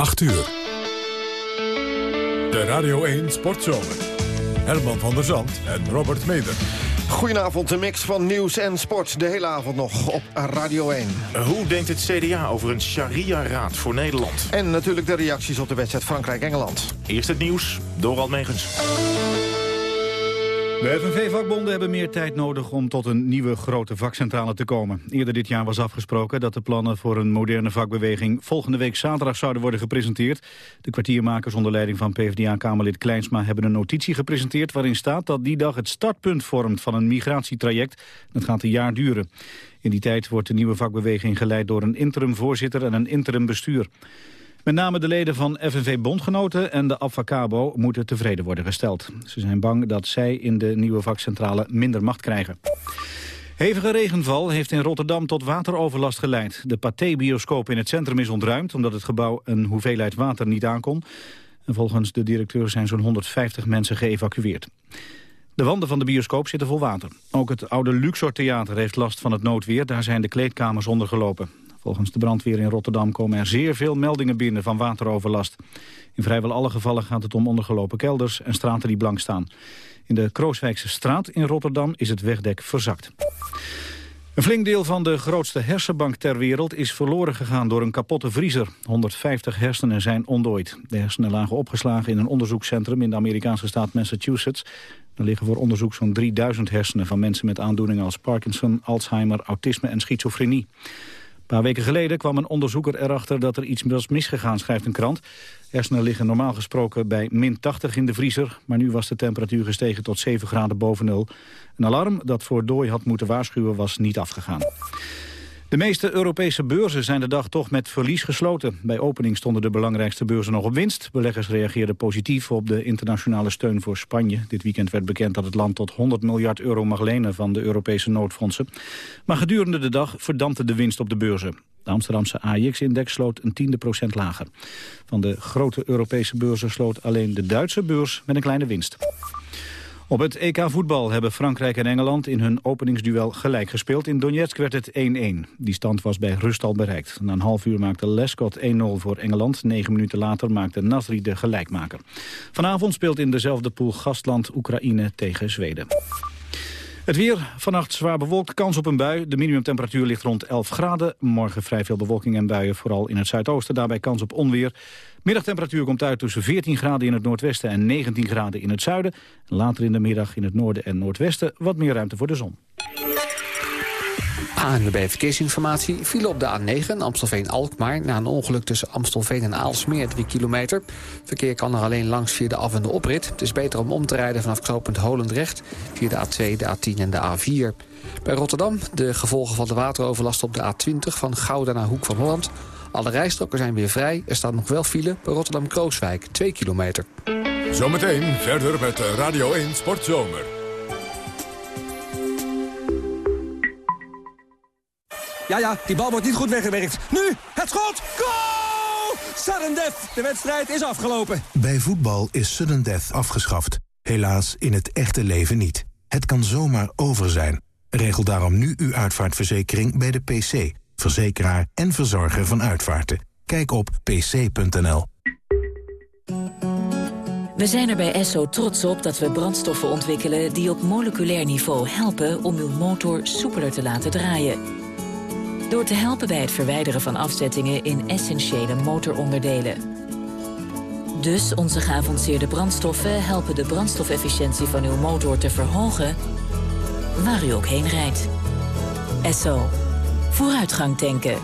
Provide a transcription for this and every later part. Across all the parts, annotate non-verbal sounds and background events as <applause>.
8 uur. De Radio 1 Sportzomer. Herman van der Zand en Robert Meder. Goedenavond, een mix van nieuws en sport. De hele avond nog op Radio 1. Hoe denkt het CDA over een sharia-raad voor Nederland? En natuurlijk de reacties op de wedstrijd Frankrijk-Engeland. Eerst het nieuws, door Megens. De FNV-vakbonden hebben meer tijd nodig om tot een nieuwe grote vakcentrale te komen. Eerder dit jaar was afgesproken dat de plannen voor een moderne vakbeweging volgende week zaterdag zouden worden gepresenteerd. De kwartiermakers onder leiding van PvdA-kamerlid Kleinsma hebben een notitie gepresenteerd waarin staat dat die dag het startpunt vormt van een migratietraject. Dat gaat een jaar duren. In die tijd wordt de nieuwe vakbeweging geleid door een interim voorzitter en een interim bestuur. Met name de leden van FNV-bondgenoten en de Avacabo moeten tevreden worden gesteld. Ze zijn bang dat zij in de nieuwe vakcentrale minder macht krijgen. Hevige regenval heeft in Rotterdam tot wateroverlast geleid. De Pathé-bioscoop in het centrum is ontruimd... omdat het gebouw een hoeveelheid water niet aankon. En volgens de directeur zijn zo'n 150 mensen geëvacueerd. De wanden van de bioscoop zitten vol water. Ook het oude Luxor Theater heeft last van het noodweer. Daar zijn de kleedkamers ondergelopen. Volgens de brandweer in Rotterdam komen er zeer veel meldingen binnen van wateroverlast. In vrijwel alle gevallen gaat het om ondergelopen kelders en straten die blank staan. In de Krooswijkse straat in Rotterdam is het wegdek verzakt. Een flink deel van de grootste hersenbank ter wereld is verloren gegaan door een kapotte vriezer. 150 hersenen zijn ontdooid. De hersenen lagen opgeslagen in een onderzoekscentrum in de Amerikaanse staat Massachusetts. Er liggen voor onderzoek zo'n 3000 hersenen van mensen met aandoeningen als Parkinson, Alzheimer, autisme en schizofrenie. Een paar weken geleden kwam een onderzoeker erachter dat er iets was misgegaan, schrijft een krant. Hersenen liggen normaal gesproken bij min 80 in de vriezer, maar nu was de temperatuur gestegen tot 7 graden boven nul. Een alarm dat voor dooi had moeten waarschuwen was niet afgegaan. De meeste Europese beurzen zijn de dag toch met verlies gesloten. Bij opening stonden de belangrijkste beurzen nog op winst. Beleggers reageerden positief op de internationale steun voor Spanje. Dit weekend werd bekend dat het land tot 100 miljard euro mag lenen van de Europese noodfondsen. Maar gedurende de dag verdampte de winst op de beurzen. De Amsterdamse AIX-index sloot een tiende procent lager. Van de grote Europese beurzen sloot alleen de Duitse beurs met een kleine winst. Op het EK voetbal hebben Frankrijk en Engeland in hun openingsduel gelijk gespeeld. In Donetsk werd het 1-1. Die stand was bij rust al bereikt. Na een half uur maakte Lescott 1-0 voor Engeland. Negen minuten later maakte Nasri de gelijkmaker. Vanavond speelt in dezelfde pool gastland Oekraïne tegen Zweden. Het weer, vannacht zwaar bewolkt, kans op een bui. De minimumtemperatuur ligt rond 11 graden. Morgen vrij veel bewolking en buien, vooral in het zuidoosten. Daarbij kans op onweer. Middagtemperatuur komt uit tussen 14 graden in het noordwesten en 19 graden in het zuiden. Later in de middag in het noorden en noordwesten wat meer ruimte voor de zon. ANWB Verkeersinformatie viel op de A9 Amstelveen-Alkmaar... na een ongeluk tussen Amstelveen en Aalsmeer, 3 kilometer. Verkeer kan er alleen langs via de af- en de oprit. Het is beter om om te rijden vanaf knooppunt Holendrecht... via de A2, de A10 en de A4. Bij Rotterdam de gevolgen van de wateroverlast op de A20... van Gouda naar Hoek van Holland. Alle rijstroken zijn weer vrij. Er staat nog wel file bij Rotterdam-Krooswijk, 2 kilometer. Zometeen verder met Radio 1 Sportzomer. Ja, ja, die bal wordt niet goed weggewerkt. Nu, het schot! Goal! Sudden death. De wedstrijd is afgelopen. Bij voetbal is sudden death afgeschaft. Helaas in het echte leven niet. Het kan zomaar over zijn. Regel daarom nu uw uitvaartverzekering bij de PC. Verzekeraar en verzorger van uitvaarten. Kijk op pc.nl. We zijn er bij Esso trots op dat we brandstoffen ontwikkelen... die op moleculair niveau helpen om uw motor soepeler te laten draaien. Door te helpen bij het verwijderen van afzettingen in essentiële motoronderdelen. Dus onze geavanceerde brandstoffen helpen de brandstofefficiëntie van uw motor te verhogen... waar u ook heen rijdt. Esso. Vooruitgang tanken.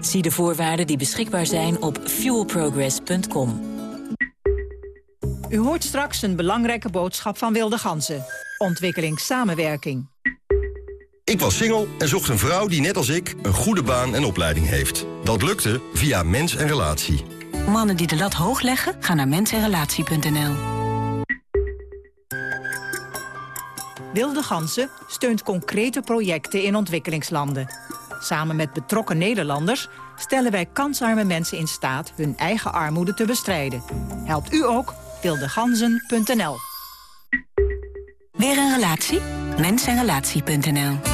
Zie de voorwaarden die beschikbaar zijn op fuelprogress.com. U hoort straks een belangrijke boodschap van Wilde Ganzen. Ontwikkelingssamenwerking. Ik was single en zocht een vrouw die net als ik een goede baan en opleiding heeft. Dat lukte via Mens en Relatie. Mannen die de lat hoog leggen, gaan naar mensenrelatie.nl. Wilde Gansen steunt concrete projecten in ontwikkelingslanden. Samen met betrokken Nederlanders stellen wij kansarme mensen in staat hun eigen armoede te bestrijden. Helpt u ook? wildeganzen.nl Weer een relatie? Mensenrelatie.nl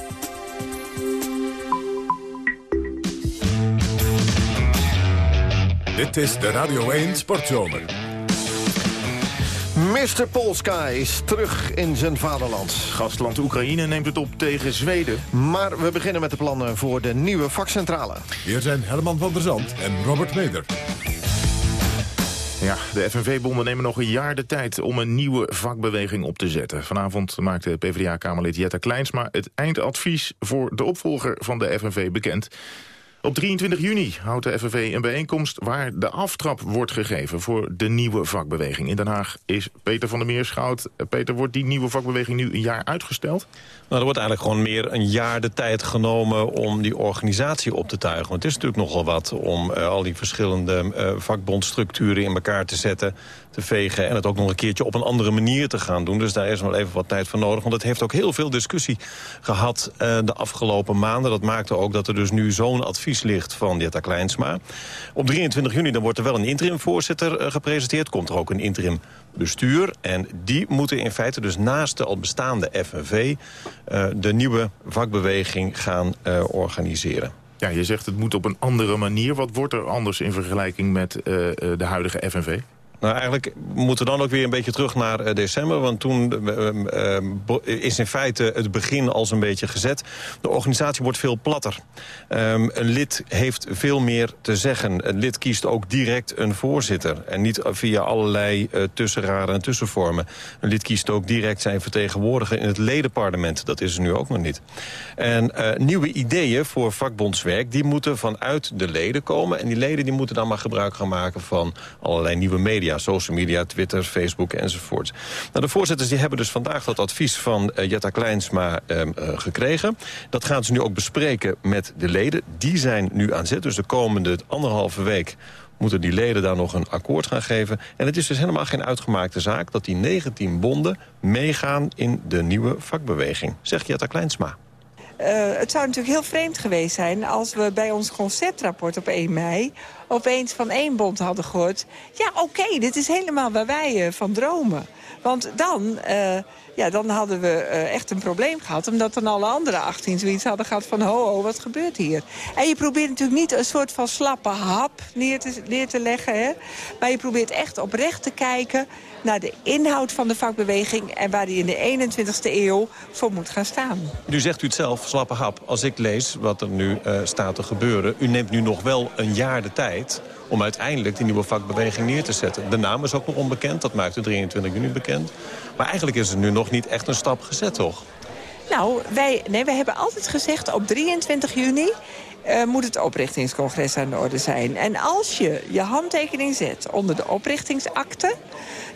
Dit is de Radio 1 Sportzomer. Mr. Polska is terug in zijn vaderland. Gastland Oekraïne neemt het op tegen Zweden. Maar we beginnen met de plannen voor de nieuwe vakcentrale. Hier zijn Herman van der Zand en Robert Meder. Ja, de FNV-bonden nemen nog een jaar de tijd om een nieuwe vakbeweging op te zetten. Vanavond maakte PvdA-kamerlid Jetta Kleinsma het eindadvies voor de opvolger van de FNV bekend. Op 23 juni houdt de FNV een bijeenkomst waar de aftrap wordt gegeven voor de nieuwe vakbeweging. In Den Haag is Peter van der Meerschout. Peter, wordt die nieuwe vakbeweging nu een jaar uitgesteld? Nou, er wordt eigenlijk gewoon meer een jaar de tijd genomen om die organisatie op te tuigen. Want het is natuurlijk nogal wat om uh, al die verschillende uh, vakbondstructuren in elkaar te zetten, te vegen... en het ook nog een keertje op een andere manier te gaan doen. Dus daar is wel even wat tijd voor nodig. Want het heeft ook heel veel discussie gehad uh, de afgelopen maanden. Dat maakte ook dat er dus nu zo'n advies ligt van Jetta Kleinsma. Op 23 juni dan wordt er wel een interim-voorzitter gepresenteerd. Komt er ook een interim bestuur. En die moeten in feite dus naast de al bestaande FNV... Uh, de nieuwe vakbeweging gaan organiseren. Ja, je zegt het moet op een andere manier. Wat wordt er anders in vergelijking met de huidige FNV? Nou, eigenlijk moeten we dan ook weer een beetje terug naar uh, december. Want toen uh, uh, is in feite het begin als een beetje gezet. De organisatie wordt veel platter. Um, een lid heeft veel meer te zeggen. Een lid kiest ook direct een voorzitter. En niet via allerlei tussenraden en tussenvormen. Een lid kiest ook direct zijn vertegenwoordiger in het ledenparlement. Dat is er nu ook nog niet. En nieuwe ideeën voor vakbondswerk... die moeten vanuit de leden komen. En die leden die moeten dan maar gebruik gaan maken van allerlei nieuwe media social media, Twitter, Facebook enzovoort. Nou, de voorzitters die hebben dus vandaag dat advies van uh, Jetta Kleinsma uh, uh, gekregen. Dat gaan ze nu ook bespreken met de leden. Die zijn nu aan zet, dus de komende anderhalve week moeten die leden daar nog een akkoord gaan geven. En het is dus helemaal geen uitgemaakte zaak... dat die 19 bonden meegaan in de nieuwe vakbeweging, zegt Jetta Kleinsma. Uh, het zou natuurlijk heel vreemd geweest zijn als we bij ons conceptrapport op 1 mei opeens van één bond hadden gehoord... ja, oké, dit is helemaal waar wij uh, van dromen. Want dan, uh, ja, dan hadden we uh, echt een probleem gehad... omdat dan alle andere 18 zoiets hadden gehad van... ho, ho, wat gebeurt hier? En je probeert natuurlijk niet een soort van slappe hap neer te, neer te leggen... Hè? maar je probeert echt oprecht te kijken naar de inhoud van de vakbeweging... en waar die in de 21ste eeuw voor moet gaan staan. Nu zegt u het zelf, slappe hap. Als ik lees wat er nu uh, staat te gebeuren... u neemt nu nog wel een jaar de tijd om uiteindelijk die nieuwe vakbeweging neer te zetten. De naam is ook nog onbekend, dat maakt de 23 juni bekend. Maar eigenlijk is er nu nog niet echt een stap gezet, toch? Nou, wij, nee, wij hebben altijd gezegd op 23 juni... Uh, moet het oprichtingscongres aan de orde zijn. En als je je handtekening zet onder de oprichtingsakte...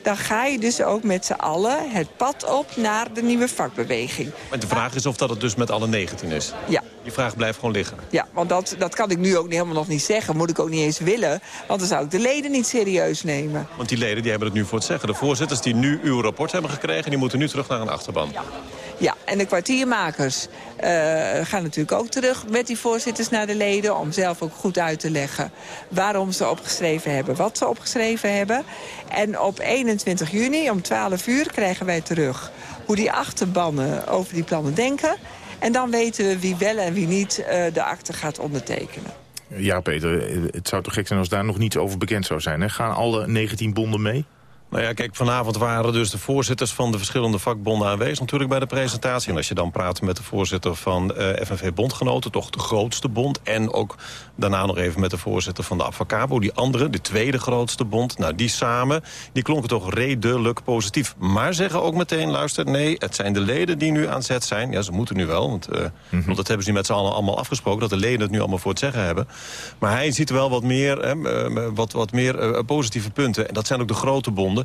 dan ga je dus ook met z'n allen het pad op naar de nieuwe vakbeweging. Maar de vraag is of dat het dus met alle 19 is. Ja. Die vraag blijft gewoon liggen. Ja, want dat, dat kan ik nu ook helemaal nog niet zeggen. Moet ik ook niet eens willen. Want dan zou ik de leden niet serieus nemen. Want die leden die hebben het nu voor het zeggen. De voorzitters die nu uw rapport hebben gekregen... die moeten nu terug naar een achterban. Ja. Ja, en de kwartiermakers gaan natuurlijk ook terug met die voorzitters naar de leden... om zelf ook goed uit te leggen waarom ze opgeschreven hebben, wat ze opgeschreven hebben. En op 21 juni om 12 uur krijgen wij terug hoe die achterbannen over die plannen denken. En dan weten we wie wel en wie niet uh, de akte gaat ondertekenen. Ja, Peter, het zou toch gek zijn als daar nog niets over bekend zou zijn. Hè? Gaan alle 19 bonden mee? Nou ja, kijk, vanavond waren dus de voorzitters van de verschillende vakbonden aanwezig natuurlijk bij de presentatie. En als je dan praat met de voorzitter van uh, FNV Bondgenoten, toch de grootste bond. En ook daarna nog even met de voorzitter van de Avacabo, die andere, de tweede grootste bond. Nou, die samen, die klonken toch redelijk positief. Maar zeggen ook meteen, luister, nee, het zijn de leden die nu aan zet zijn. Ja, ze moeten nu wel, want, uh, mm -hmm. want dat hebben ze nu met z'n allen allemaal afgesproken, dat de leden het nu allemaal voor het zeggen hebben. Maar hij ziet wel wat meer, hè, wat, wat meer uh, positieve punten. En dat zijn ook de grote bonden.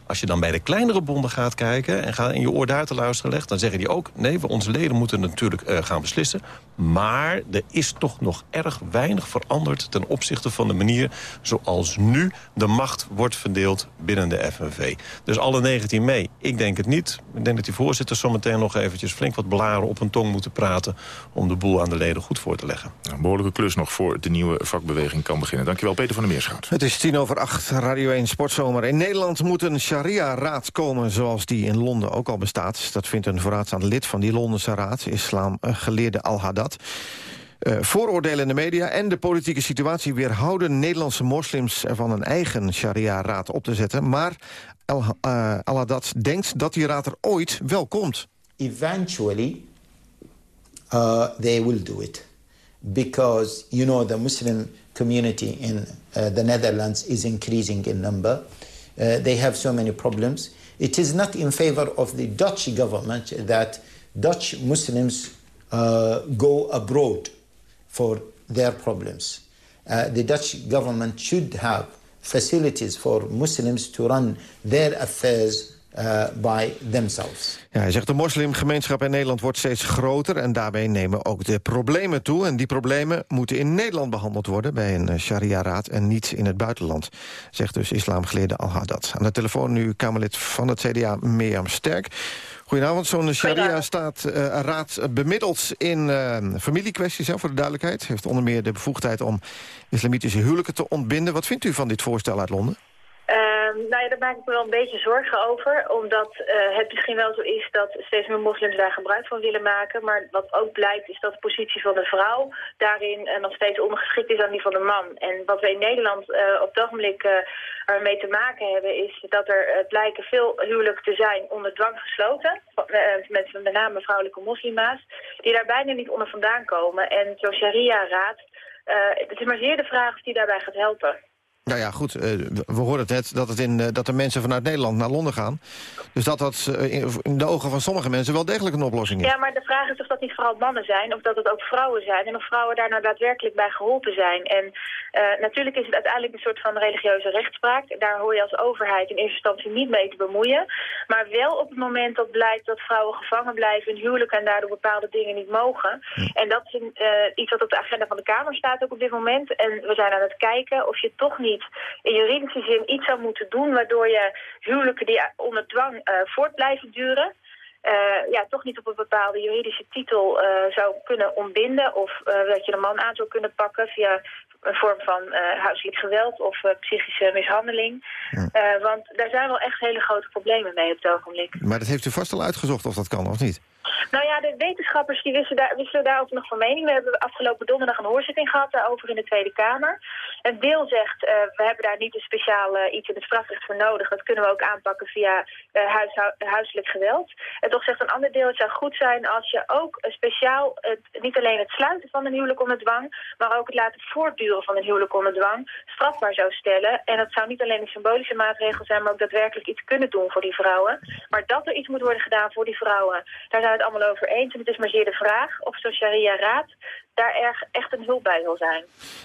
Als je dan bij de kleinere bonden gaat kijken... en gaat in je oor daar te luisteren legt... dan zeggen die ook... nee, we, onze leden moeten natuurlijk uh, gaan beslissen. Maar er is toch nog erg weinig veranderd... ten opzichte van de manier zoals nu de macht wordt verdeeld binnen de FNV. Dus alle 19 mee? Ik denk het niet. Ik denk dat die voorzitter zometeen nog eventjes flink wat blaren op hun tong moeten praten... om de boel aan de leden goed voor te leggen. Een behoorlijke klus nog voor de nieuwe vakbeweging kan beginnen. Dankjewel, Peter van der Meerschout. Het is tien over acht, Radio 1 Sportzomer. In Nederland moet een sharia-raad komen zoals die in Londen ook al bestaat. Dat vindt een vooraanstaand lid van die Londense raad, islamgeleerde Al-Haddad. Uh, vooroordelen in de media en de politieke situatie weerhouden Nederlandse moslims ervan een eigen sharia-raad op te zetten. Maar Al-Haddad uh, denkt dat die raad er ooit wel komt. Eventually, uh, they will do it. Because, you know, the Muslim community in the Netherlands is increasing in number. Uh, they have so many problems. It is not in favor of the Dutch government that Dutch Muslims uh, go abroad for their problems. Uh, the Dutch government should have facilities for Muslims to run their affairs uh, by themselves. Ja, hij zegt de moslimgemeenschap in Nederland wordt steeds groter... en daarbij nemen ook de problemen toe. En die problemen moeten in Nederland behandeld worden... bij een sharia-raad en niet in het buitenland. Zegt dus islamgeleerde Al-Haddad. Aan de telefoon nu Kamerlid van het CDA Mirjam Sterk. Goedenavond, zo'n sharia-raad uh, bemiddelt in uh, familiekwesties, hè, voor de duidelijkheid. Heeft onder meer de bevoegdheid om islamitische huwelijken te ontbinden. Wat vindt u van dit voorstel uit Londen? Uh, nou ja, daar maak ik me wel een beetje zorgen over. Omdat uh, het misschien wel zo is dat steeds meer moslims daar gebruik van willen maken. Maar wat ook blijkt is dat de positie van de vrouw daarin uh, nog steeds ondergeschikt is aan die van de man. En wat we in Nederland op het ogenblik ermee te maken hebben is dat er het lijken veel huwelijken te zijn onder dwang gesloten. Met met name vrouwelijke moslima's. Die daar bijna niet onder vandaan komen. En zo'n sharia-raad, het is maar zeer de vraag of die daarbij gaat helpen. Nou ja, goed, uh, we hoorden het net dat, het in, uh, dat er mensen vanuit Nederland naar Londen gaan. Dus dat dat uh, in de ogen van sommige mensen wel degelijk een oplossing is. Ja, maar de vraag is of dat niet vooral mannen zijn... of dat het ook vrouwen zijn en of vrouwen daar nou daadwerkelijk bij geholpen zijn. En natuurlijk is het uiteindelijk een soort van religieuze rechtspraak. Daar hoor je als overheid in eerste instantie niet mee te bemoeien. Maar wel op het moment dat blijkt dat vrouwen gevangen blijven in huwelijk... en daardoor bepaalde dingen niet mogen. Hm. En dat is een, iets wat op de agenda van de Kamer staat ook op dit moment. En we zijn aan het kijken of je toch niet in juridische zin iets zou moeten doen... waardoor je huwelijken die onder dwang uh, voort blijven duren... Uh, ja, toch niet op een bepaalde juridische titel uh, zou kunnen ontbinden... of dat je de man aan zou kunnen pakken via een vorm van huiselijk geweld of psychische mishandeling. Ja. want daar zijn wel echt hele grote problemen mee op het ogenblik. Maar dat heeft u vast al uitgezocht of dat kan of niet? Nou ja, de wetenschappers die wisselen, daar, daarover nog van mening. We hebben afgelopen donderdag een hoorzitting gehad daarover in de Tweede Kamer. Een deel zegt, uh, we hebben daar niet een speciaal uh, iets in het strafrecht voor nodig. Dat kunnen we ook aanpakken via uh, huis, huiselijk geweld. En toch zegt een ander deel, het zou goed zijn als je ook speciaal het, niet alleen het sluiten van een huwelijk onder dwang, maar ook het laten voortduren van een huwelijk onder dwang strafbaar zou stellen. En dat zou niet alleen een symbolische maatregel zijn, maar ook daadwerkelijk iets kunnen doen voor die vrouwen. Maar dat er iets moet worden gedaan voor die vrouwen, daar allemaal over eens. En het is maar zeer de vraag of zo'n sharia-raad daar erg echt een hulp bij wil zijn.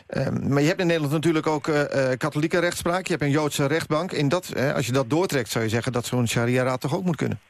Uh, maar je hebt in Nederland natuurlijk ook uh, katholieke rechtspraak. Je hebt een Joodse rechtbank. In dat, als je dat doortrekt zou je zeggen dat zo'n sharia-raad toch ook moet kunnen?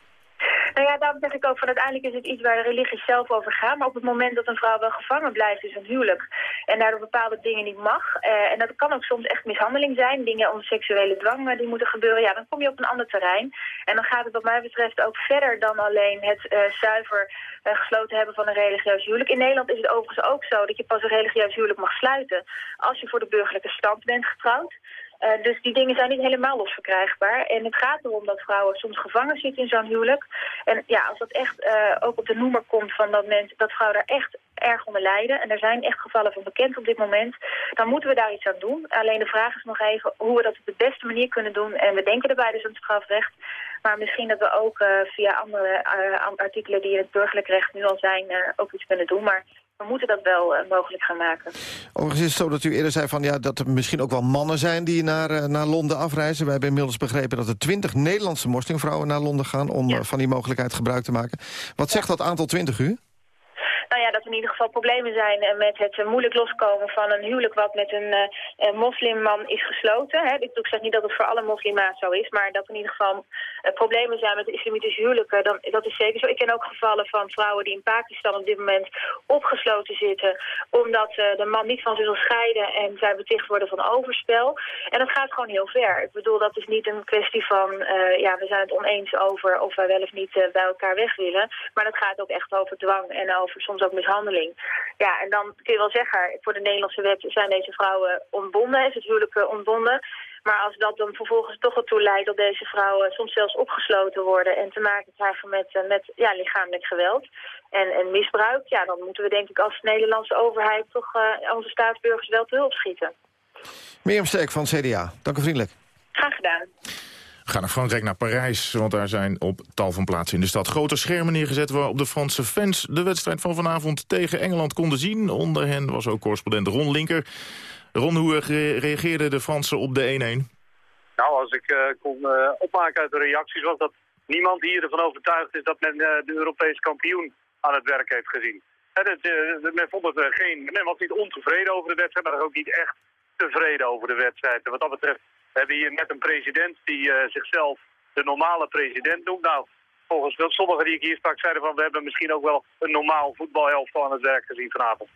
Nou ja, daarom zeg ik ook van uiteindelijk is het iets waar de religie zelf over gaat. Maar op het moment dat een vrouw wel gevangen blijft, is een huwelijk. En daardoor bepaalde dingen niet mag. Uh, en dat kan ook soms echt mishandeling zijn. Dingen om seksuele dwang uh, die moeten gebeuren. Ja, dan kom je op een ander terrein. En dan gaat het wat mij betreft ook verder dan alleen het uh, zuiver gesloten hebben van een religieus huwelijk. In Nederland is het overigens ook zo dat je pas een religieus huwelijk mag sluiten als je voor de burgerlijke stand bent getrouwd. Uh, dus die dingen zijn niet helemaal losverkrijgbaar. En het gaat erom dat vrouwen soms gevangen zitten in zo'n huwelijk. En ja, als dat echt uh, ook op de noemer komt van dat, mensen, dat vrouwen daar echt erg onder lijden... en er zijn echt gevallen van bekend op dit moment... dan moeten we daar iets aan doen. Alleen de vraag is nog even hoe we dat op de beste manier kunnen doen. En we denken erbij dus aan het strafrecht. Maar misschien dat we ook uh, via andere artikelen die in het burgerlijk recht nu al zijn... ook iets kunnen doen. Maar we moeten dat wel uh, mogelijk gaan maken. Overigens is het zo dat u eerder zei van, ja, dat er misschien ook wel mannen zijn... die naar, uh, naar Londen afreizen. Wij hebben inmiddels begrepen dat er twintig Nederlandse moslimvrouwen naar Londen gaan... om ja. uh, van die mogelijkheid gebruik te maken. Wat zegt dat aantal twintig u? Nou ja, dat er in ieder geval problemen zijn eh, met het eh, moeilijk loskomen van een huwelijk wat met een uh, moslimman is gesloten. Hè. Ik, ik zeg niet dat het voor alle moslima's zo is, maar dat er in ieder geval problemen zijn met islamitische huwelijken, dan, dat is zeker zo. Ik ken ook gevallen van vrouwen die in Pakistan op dit moment opgesloten zitten, omdat de man niet van ze wil scheiden en zij beticht worden van overspel. En dat gaat gewoon heel ver. Ik bedoel, dat is niet een kwestie van, ja, we zijn het oneens over of wij wel of niet bij elkaar weg willen, maar dat gaat ook echt over dwang en over soms ook mishandeling. Ja, en dan kun je wel zeggen, voor de Nederlandse wet zijn deze vrouwen ontbonden, is het huwelijk ontbonden. Maar als dat dan vervolgens toch ertoe leidt dat deze vrouwen soms zelfs opgesloten worden en te maken krijgen met, eh, met ja, lichamelijk geweld en, en misbruik, ja, dan moeten we denk ik als Nederlandse overheid toch uh, onze staatsburgers wel te hulp schieten. Mirjam Sterk van CDA, dank u vriendelijk. Graag gedaan. Gaan naar Frankrijk, naar Parijs, want daar zijn op tal van plaatsen in de stad grote schermen neergezet waarop de Franse fans de wedstrijd van vanavond tegen Engeland konden zien. Onder hen was ook correspondent Ron Linker. Ron, hoe reageerden de Fransen op de 1-1? Nou, als ik uh, kon uh, opmaken uit de reacties was dat niemand hier ervan overtuigd is dat men de Europese kampioen aan het werk heeft gezien. Men, vond het, geen, men was niet ontevreden over de wedstrijd, maar ook niet echt tevreden over de wedstrijd. En wat dat betreft we hebben hier net een president die uh, zichzelf de normale president noemt. Nou, volgens sommigen die ik hier sprak zeiden van... we hebben misschien ook wel een normaal voetbalhelft aan het werk gezien vanavond.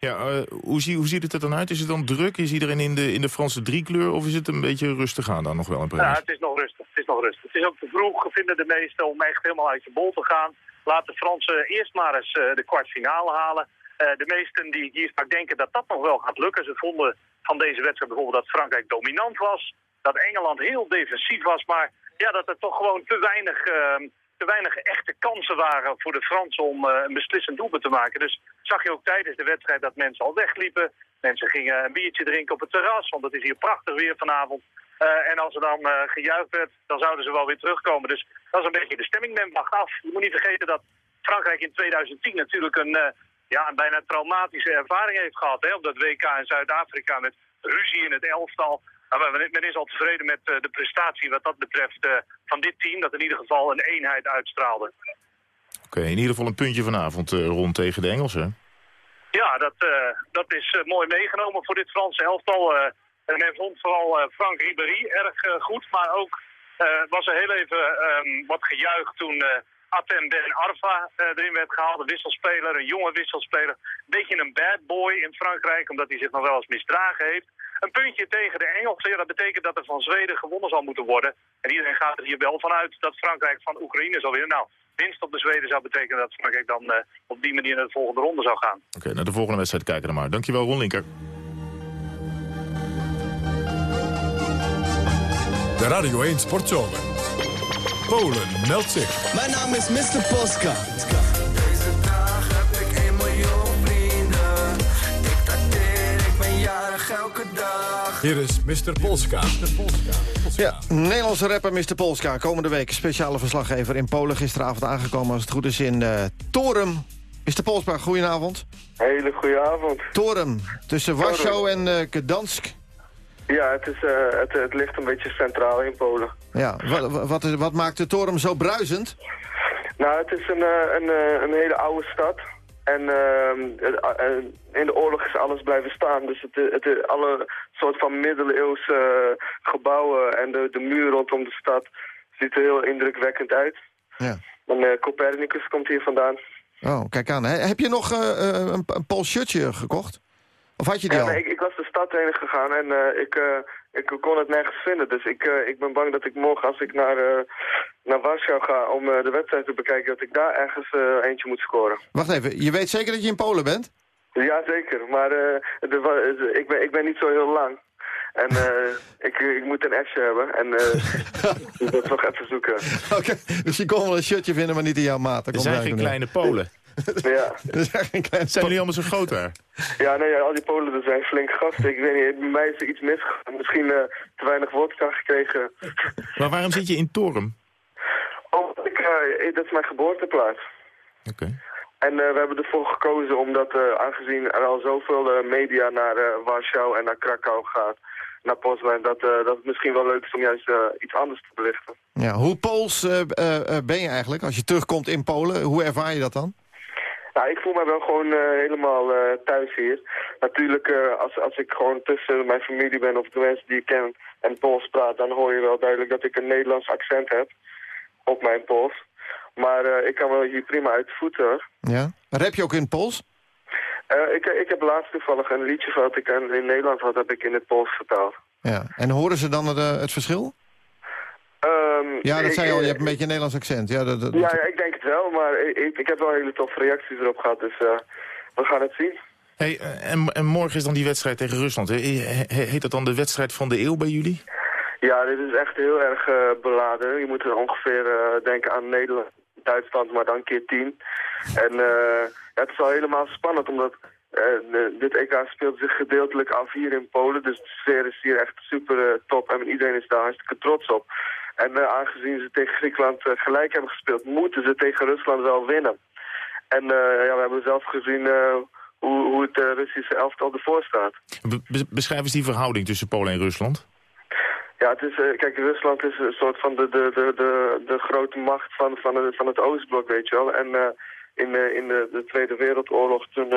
Ja, uh, hoe, zie, hoe ziet het er dan uit? Is het dan druk? Is iedereen in de, in de Franse driekleur? Of is het een beetje rustig aan dan nog wel in Parijs? Ja, het is nog rustig. Het is nog rustig. Het is ook te vroeg, vinden de meesten, om echt helemaal uit je bol te gaan. Laat de Fransen eerst maar eens uh, de kwartfinale halen. de meesten die hier sprak denken dat dat nog wel gaat lukken. Ze vonden van deze wedstrijd bijvoorbeeld dat Frankrijk dominant was dat Engeland heel defensief was. Maar ja, dat er toch gewoon te weinig, uh, te weinig echte kansen waren voor de Fransen om uh, een beslissend doelpunt te maken. Dus zag je ook tijdens de wedstrijd dat mensen al wegliepen. Mensen gingen een biertje drinken op het terras, want het is hier prachtig weer vanavond. Uh, en als er dan uh, gejuicht werd, dan zouden ze wel weer terugkomen. Dus dat is een beetje de stemming. Men wacht af. Je moet niet vergeten dat Frankrijk in 2010 natuurlijk een, ja, een bijna traumatische ervaring heeft gehad. Hè, op dat WK in Zuid-Afrika met ruzie in het elftal. Maar men is al tevreden met eh, de prestatie wat dat betreft eh, van dit team. Dat in ieder geval een eenheid uitstraalde. Oké, in ieder geval een puntje vanavond uh, rond tegen de Engelsen. Ja, dat, dat is mooi meegenomen voor dit Franse elftal. en men vond vooral Frank Ribéry erg goed. Maar ook was er heel even um, wat gejuicht toen Atem Ben Arfa erin werd gehaald. Een wisselspeler, een jonge wisselspeler. Een beetje een bad boy in Frankrijk, omdat hij zich nog wel eens misdragen heeft. Een puntje tegen de Engelsen, ja, dat betekent dat er van Zweden gewonnen zal moeten worden. En iedereen gaat er hier wel vanuit dat Frankrijk van Oekraïne zal winnen. Nou, winst op de Zweden zou betekenen dat Frankrijk dan uh, op die manier naar de volgende ronde zou gaan. Oké, naar de volgende wedstrijd kijken dan maar. Dankjewel, Ron Linker. De Radio 1 Sportzomer. Polen meldt zich. Mijn naam is Mr. Polska. Hier is Mr. Polska. Ja, Nederlandse rapper Mr. Polska. Komende week speciale verslaggever in Polen. Gisteravond aangekomen als het goed is in uh, Torum. Mr. Polska, goedenavond. Hele goede avond. Torum, tussen Warschau en uh, Gdansk. Ja, het, is, uh, het, het, ligt een beetje centraal in Polen. Ja, wat, wat, is, wat maakt de Torum zo bruisend? Nou, het is een, een, een hele oude stad. En uh, in de oorlog is alles blijven staan. Dus het, het, alle soort van middeleeuwse gebouwen en de, de muur rondom de stad ziet er heel indrukwekkend uit. Ja. En uh, Copernicus komt hier vandaan. Oh, kijk aan. Heb je nog uh, een, een shirtje gekocht? Of had je die ja, al? Nee, ik, ik, was de stad heen gegaan en uh, ik, ik kon het nergens vinden. Dus ik, ik ben bang dat ik morgen als ik naar, naar Warschau ga om de wedstrijd te bekijken... dat ik daar ergens eentje moet scoren. Wacht even, je weet zeker dat je in Polen bent? Ja, zeker. Maar uh, de, ik, ben, ik ben niet zo heel lang. En uh, <laughs> ik, ik moet een S'je hebben. En <laughs> uh, dat nog even zoeken. Oké, okay, dus je kon wel een shirtje vinden, maar niet in jouw maat. Er zijn geen kleine Polen. <laughs> ja. <laughs> Zijn jullie allemaal zo groot daar? Ja, nee, ja, al die Polen er zijn flink gasten. Ik weet niet, bij mij is er iets misgegaan. Misschien uh, te weinig vodka gekregen. <laughs> Maar waarom zit je in Torum? Oh, ik, dat is mijn geboorteplaats. Oké. Okay. En uh, we hebben ervoor gekozen omdat, aangezien er al zoveel media naar Warschau en naar Krakau gaat, naar Poznan, dat, dat het misschien wel leuk is om juist iets anders te belichten. Ja, hoe Pools ben je eigenlijk als je terugkomt in Polen? Hoe ervaar je dat dan? Nou, ik voel me wel gewoon eh, helemaal eh, thuis hier. Natuurlijk, eh, als, als ik gewoon tussen mijn familie ben of de mensen die ik ken en Pools praat, dan hoor je wel duidelijk dat ik een Nederlands accent heb op mijn Pools. Maar ik kan wel hier prima uit de voeten. Ja? Rap je ook in het Pools? Ik, ik heb laatst toevallig een liedje wat ik in Nederland had, heb ik in het Pools vertaald. Ja. En horen ze dan het, het verschil? Ehm, Ja, dat ik- zei je al, je hebt een beetje een Nederlands accent. Ja, dat, dat- Ja, ja, ik denk het wel, maar ik, ik, heb wel hele toffe reacties erop gehad, dus eh, we gaan het zien. Hey, eh, en, en morgen is dan die wedstrijd tegen Rusland. hè? He- he- Heet dat dan de wedstrijd van de eeuw bij jullie? Ja, dit is echt heel erg eh, beladen. Je moet er ongeveer eh, denken aan Nederland, Duitsland, maar dan keer tien. En eh, ja, het is wel helemaal spannend, omdat eh, dit EK speelt zich gedeeltelijk af hier in Polen. Dus de sfeer is hier echt super eh, top en iedereen is daar hartstikke trots op. En eh, aangezien ze tegen Griekenland eh, gelijk hebben gespeeld, moeten ze tegen Rusland wel winnen. En eh, ja, we hebben zelf gezien hoe, hoe het Russische elftal ervoor staat. Be- be- beschrijf eens die verhouding tussen Polen en Rusland. Ja, het is, kijk, Rusland is een soort van de, de, de, de, de grote macht van, van, het, van het Oostblok, weet je wel. En in, in de, de Tweede Wereldoorlog, toen,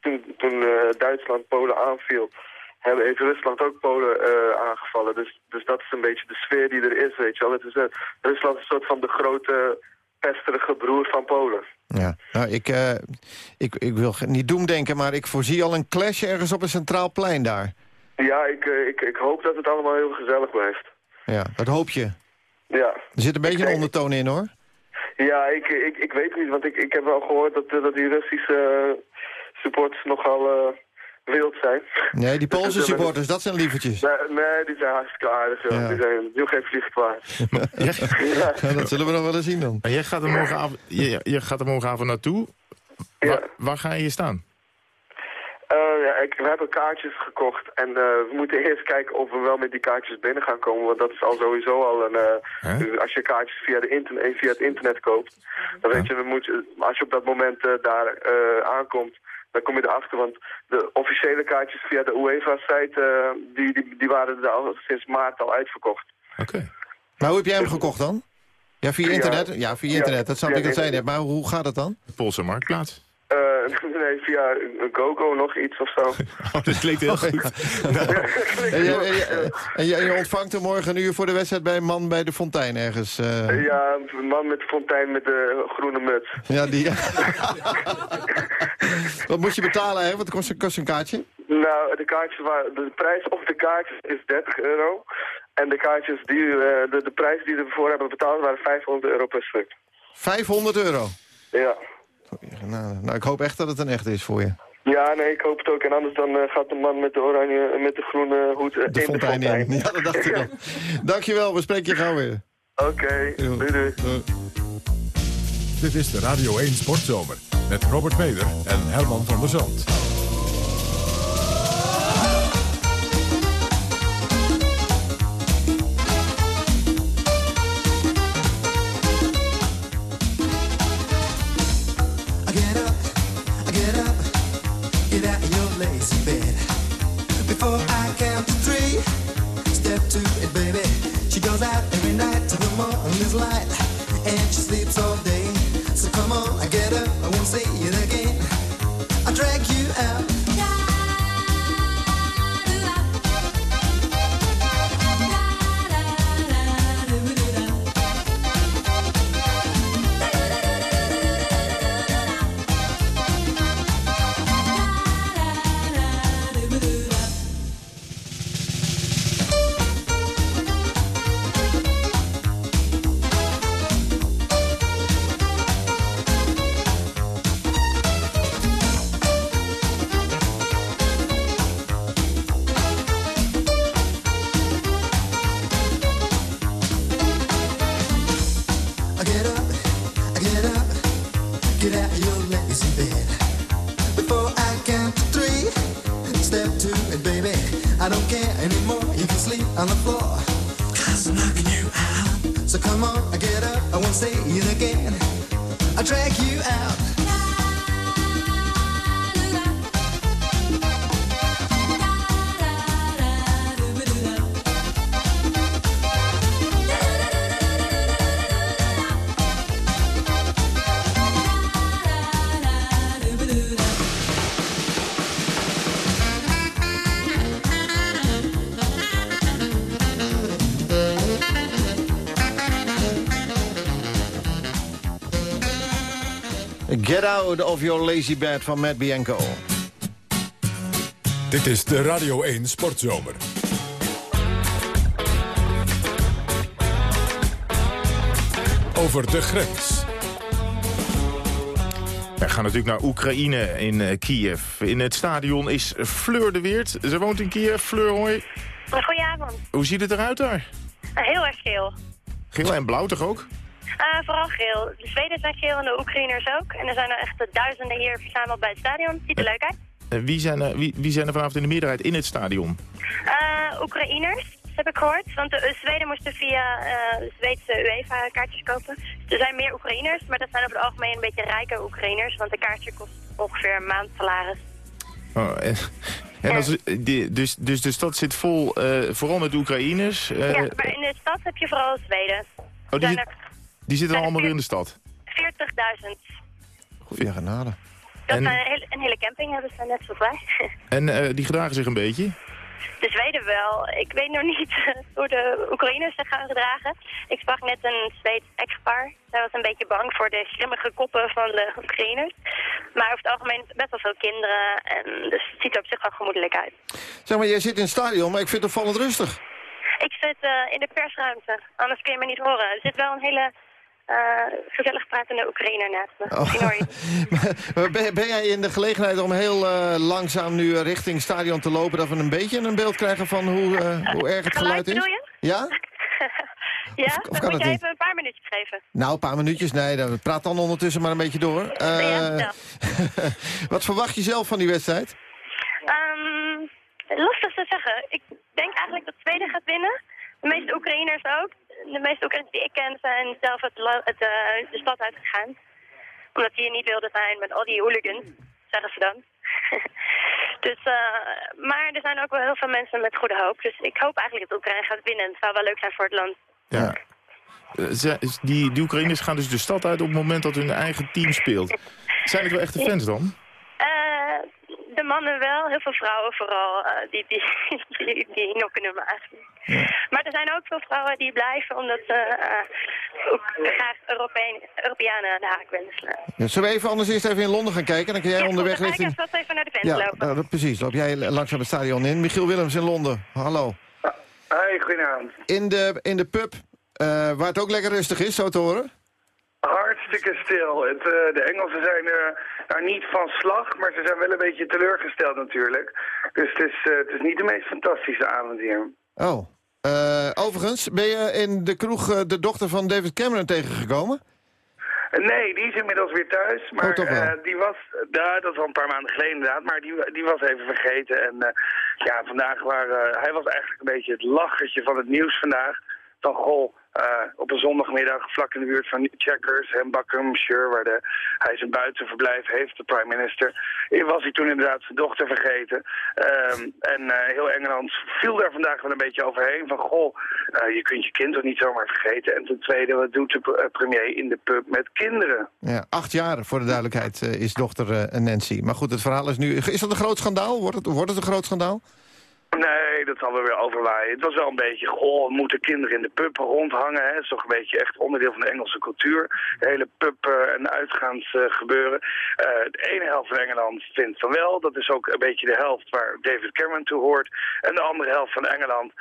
toen, toen Duitsland Polen aanviel, hebben, heeft Rusland ook Polen eh, aangevallen. Dus, dus dat is een beetje de sfeer die er is, weet je wel. Het is, eh, Rusland is een soort van de grote pesterige broer van Polen. Ja, nou, ik, eh, ik, ik wil niet doemdenken, maar ik voorzie al een clash ergens op een centraal plein daar. Ja, ik, ik, ik hoop dat het allemaal heel gezellig blijft. Ja, dat hoop je. Ja. Er zit een beetje een ondertoon in, hoor. Ja, ik, ik, ik weet het niet, want ik, ik heb wel gehoord dat, dat die Russische supporters nogal wild zijn. Nee, die <laughs> Dus Poolse supporters, dat zijn lievertjes. Nee, nee, die zijn hartstikke aardig. Ja. Die zijn heel geen vliegkwaad. <laughs> <laughs> Ja, dat zullen we nog wel eens zien dan. Maar jij gaat er morgenavond, je, je gaat er morgenavond naartoe. Waar, waar ga je staan? Eh, ja, ik, we hebben kaartjes gekocht en eh, we moeten eerst kijken of we wel met die kaartjes binnen gaan komen. Want dat is al sowieso al een... eh, als je kaartjes via, de internet, via het internet koopt, dan weet je, dan moet als je op dat moment eh, daar eh, aankomt, dan kom je erachter. Want de officiële kaartjes via de UEFA-site, eh, die, die, die waren er al sinds maart al uitverkocht. Maar hoe heb jij hem gekocht dan? Ja, via internet? Ja, via internet. Dat snap via ik dat zij net. internet. Maar hoe gaat het dan? Poolse marktplaats. <laughs> Nee, via een GoGo nog iets of zo. <laughs> Oh, dat klinkt heel goed. En je, en je- en je- en je ontvangt hem morgen een uur voor de wedstrijd bij een man bij de fontein ergens. eh. Ja, een man met de fontein met de groene muts. Ja, die... <laughs> Wat moet je betalen, hè? Wat kost, kost een kaartje? Nou, de, kaartjes waren, de prijs op de kaartjes is 30 euro. En de kaartjes die, eh, de, de prijs die we ervoor hebben betaald waren 500 euro per stuk. 500 euro. Ja. Nou, nou, ik hoop echt dat het een echte is voor je. Ja, nee, ik hoop het ook. En anders dan eh, gaat de man met de oranje, met de groene hoed eh, De in fontein de fontein. in. Ja, dat dacht ik al. <laughs> Dankjewel, we spreken je gauw weer. Oké, doei doei. Dit is de Radio 1 Sportzomer met Robert Meder en Herman van der Zand. Get out of your lazy bed van Matt Bianco. Dit is de Radio 1 Sportzomer. Over de grens. We gaan natuurlijk naar Oekraïne in eh, Kiev. In het stadion is Fleur de Weert. Ze woont in Kiev. Fleur, hoi. Goedenavond. Hoe ziet het eruit daar? Uh, heel erg geel. Geel en blauw toch ook? Uh, vooral geel. De Zweden zijn geel en de Oekraïners ook. En er zijn er echt duizenden hier verzameld bij het stadion. Ziet er leuk uit. Uh, wie, zijn er, wie, wie zijn er vanavond in de meerderheid in het stadion? Oekraïners, heb ik gehoord. Want de Zweden moesten via de Zweedse UEFA kaartjes kopen. Er zijn meer Oekraïners, maar dat zijn over het algemeen een beetje rijke Oekraïners. Want de kaartje kost ongeveer een maand salaris. Oh, en, en als, die, dus, dus de stad zit vol, uh, vooral met Oekraïners? Uh, ja, maar in de stad heb je vooral Zweden. Oh, die, zit, die zitten allemaal weer in de stad? 40.000. Goeie genade. Dat en, een, hele, een hele camping hebben ze net zoals wij. <laughs> en uh, die gedragen zich een beetje? De Zweden wel. Ik weet nog niet hoe de Oekraïners zich gaan gedragen. Ik sprak net een Zweeds echtpaar. Zij was een beetje bang voor de slimmige koppen van de Oekraïners. Maar over het algemeen best wel veel kinderen. En dus het ziet er op zich wel gemoedelijk uit. Zeg maar, jij zit in het stadion, maar ik vind het opvallend rustig. Ik zit uh, in de persruimte, anders kun je me niet horen. Er zit wel een hele uh, gezellig pratende Oekraïner naast me. Oh. <laughs> ben, ben, jij in de gelegenheid om heel uh, langzaam nu richting stadion te lopen... dat we een beetje een beeld krijgen van hoe, hoe erg het geluid, geluid is? Ja? <laughs> ja, of, of dan moet je niet? even een paar minuutjes geven. Nou, een paar minuutjes, nee. Dan praat dan ondertussen maar een beetje door. ja, <laughs> wat verwacht je zelf van die wedstrijd? Um, lastig te zeggen. Ik denk eigenlijk dat Zweden gaat winnen. De meeste Oekraïners ook de meeste Oekraïners die ik ken zijn zelf het, het, uh, de stad uitgegaan. Omdat die hier niet wilden zijn met al die hooligans, zeggen ze dan. <laughs> dus, uh, maar er zijn ook wel heel veel mensen met goede hoop. Dus ik hoop eigenlijk dat Oekraïne gaat winnen. Het zou wel leuk zijn voor het land. Ja. Die, die Oekraïners gaan dus de stad uit op het moment dat hun eigen team speelt. Zijn het wel echte fans dan? De mannen wel, heel veel vrouwen vooral. Uh, die, die, <laughs> die, die nokken hem eigenlijk. Ja. Maar er zijn ook veel vrouwen die blijven omdat ze uh, ook graag Europeen, Europeanen aan de haak willen slaan. Ja, zullen we even anders eerst even in Londen gaan kijken? Dan kun jij ja, onderweg richting... ga ik even naar de fans ja, lopen. Nou, precies, loop jij langzaam het stadion in. Michiel Willems in Londen, hallo. Hoi, goedenavond. In de, in de pub, uh, waar het ook lekker rustig is, zo te horen? Hartstikke stil. Het, uh, de Engelsen zijn uh, nou, niet van slag, maar ze zijn wel een beetje teleurgesteld natuurlijk. Dus het is, uh, het is niet de meest fantastische avond hier. Oh. overigens, ben je in de kroeg de dochter van David Cameron tegengekomen? Nee, die is inmiddels weer thuis. Maar oh, die was, daar, dat was al een paar maanden geleden inderdaad, maar die, die was even vergeten. En ja, vandaag waren, hij was eigenlijk een beetje het lachertje van het nieuws vandaag. Van goh, uh, op een zondagmiddag vlak in de buurt van Checkers en Buckinghamshire, waar de, hij zijn buitenverblijf heeft, de prime minister, was hij toen inderdaad zijn dochter vergeten. Um, en uh, heel Engeland viel daar vandaag wel een beetje overheen van, goh, je kunt je kind toch niet zomaar vergeten. En ten tweede, wat doet de premier in de pub met kinderen? Ja, acht jaar voor de duidelijkheid is dochter Nancy. Maar goed, het verhaal is nu, is dat een groot schandaal? Wordt het, wordt het een groot schandaal? Nee, dat zal wel weer overwaaien. Het was wel een beetje, goh, moeten kinderen in de pub rondhangen? Hè? Het is toch een beetje echt onderdeel van de Engelse cultuur. De hele pub- uh, en uitgaans uh, gebeuren. Uh, de ene helft van Engeland vindt van wel. Dat is ook een beetje de helft waar David Cameron toe hoort. En de andere helft van Engeland,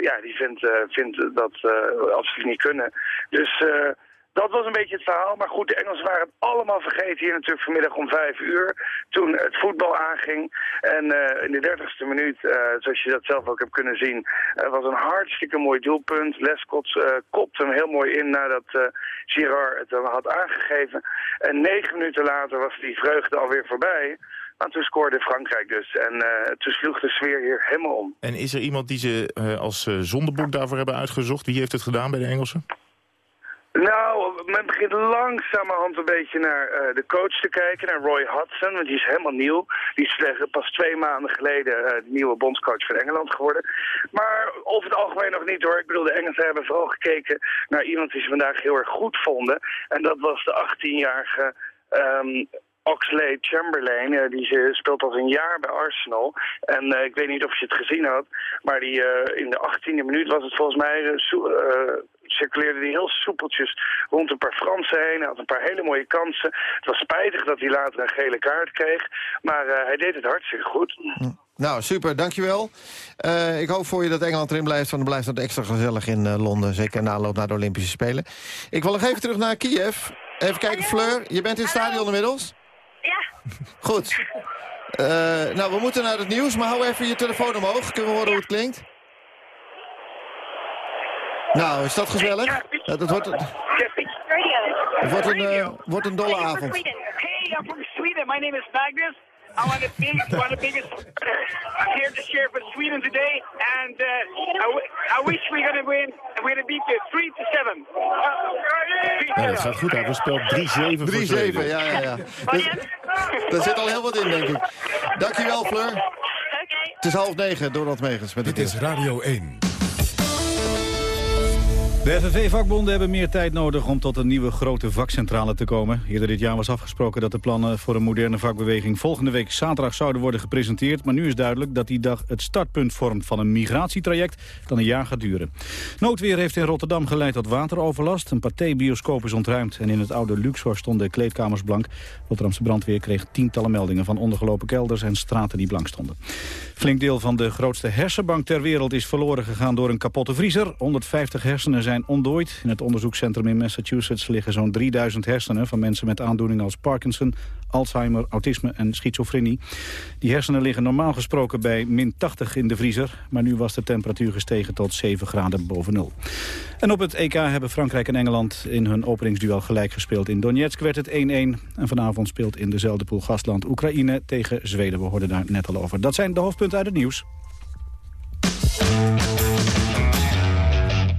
ja, die vindt, vindt dat absoluut niet kunnen. Dus... Dat was een beetje het verhaal. Maar goed, de Engelsen waren het allemaal vergeten hier natuurlijk vanmiddag om vijf uur. Toen het voetbal aanging. En uh, in de dertigste minuut, uh, zoals je dat zelf ook hebt kunnen zien, uh, was een hartstikke mooi doelpunt. Lescott kopte hem heel mooi in nadat Girard het had aangegeven. En negen minuten later was die vreugde alweer voorbij. Maar toen scoorde Frankrijk dus. En toen sloeg de sfeer hier helemaal om. En is er iemand die ze als zondeboek daarvoor hebben uitgezocht? Wie heeft het gedaan bij de Engelsen? Nou, men begint langzamerhand een beetje naar uh, de coach te kijken, naar Roy Hodgson, want die is helemaal nieuw. Die is pas twee maanden geleden uh, de nieuwe bondscoach van Engeland geworden. Maar over het algemeen nog niet hoor. Ik bedoel, de Engelsen hebben vooral gekeken naar iemand die ze vandaag heel erg goed vonden. En dat was de 18-jarige um, Oxlade Chamberlain, uh, die speelt al een jaar bij Arsenal. En uh, ik weet niet of je het gezien had, maar die, uh, in de 18e minuut was het volgens mij circuleerde hij heel soepeltjes rond een paar Fransen heen. Hij had een paar hele mooie kansen. Het was spijtig dat hij later een gele kaart kreeg. Maar eh, hij deed het hartstikke goed. Nou, super, dankjewel. Uh, ik hoop voor je dat Engeland erin blijft, want dan blijft het extra gezellig in Londen. Zeker na loop naar de Olympische Spelen. Ik wil nog even terug naar Kiev. Even kijken, Fleur, je bent in het stadion inmiddels? Goed. Uh, nou, we moeten naar het nieuws, maar hou even je telefoon omhoog. Kunnen we horen hoe het klinkt? Nou, is dat gezellig? Ja, dat wordt, het wordt een, uh, wordt een dolle avond. Hey, I'm from Sweden. My name is Magnus. One of the biggest, one of the biggest. I'm here to share for Sweden today, and uh, I, I wish we're gonna win. We're gonna beat it 3 to 7. Ja, dat gaat goed. Hij verspeelt 3-7 voor 3-7, ja, ja, ja. <laughs> Dus, daar zit al heel wat in, denk ik. Dankjewel, Fleur. Oké. Het is half negen, Donald Megens. Met Dit is Radio 1. De FNV-vakbonden hebben meer tijd nodig om tot een nieuwe grote vakcentrale te komen. Eerder dit jaar was afgesproken dat de plannen voor een moderne vakbeweging volgende week zaterdag zouden worden gepresenteerd. Maar nu is duidelijk dat die dag het startpunt vormt van een migratietraject dat een jaar gaat duren. Noodweer heeft in Rotterdam geleid tot wateroverlast. Een pathé-bioscoop is ontruimd en in het oude Luxor stonden kleedkamers blank. Rotterdamse brandweer kreeg tientallen meldingen van ondergelopen kelders en straten die blank stonden. Flink deel van de grootste hersenbank ter wereld is verloren gegaan door een kapotte vriezer. 150 hersenen zijn ontdooid. In het onderzoekscentrum in Massachusetts liggen zo'n 3000 hersenen... van mensen met aandoeningen als Parkinson, Alzheimer, autisme en schizofrenie. Die hersenen liggen normaal gesproken bij min 80 in de vriezer... maar nu was de temperatuur gestegen tot 7 graden boven nul. En op het EK hebben Frankrijk en Engeland in hun openingsduel gelijk gespeeld. In Donetsk werd het 1-1 en vanavond speelt in dezelfde pool gastland Oekraïne tegen Zweden. We hoorden daar net al over. Dat zijn de hoofdpunten uit het nieuws.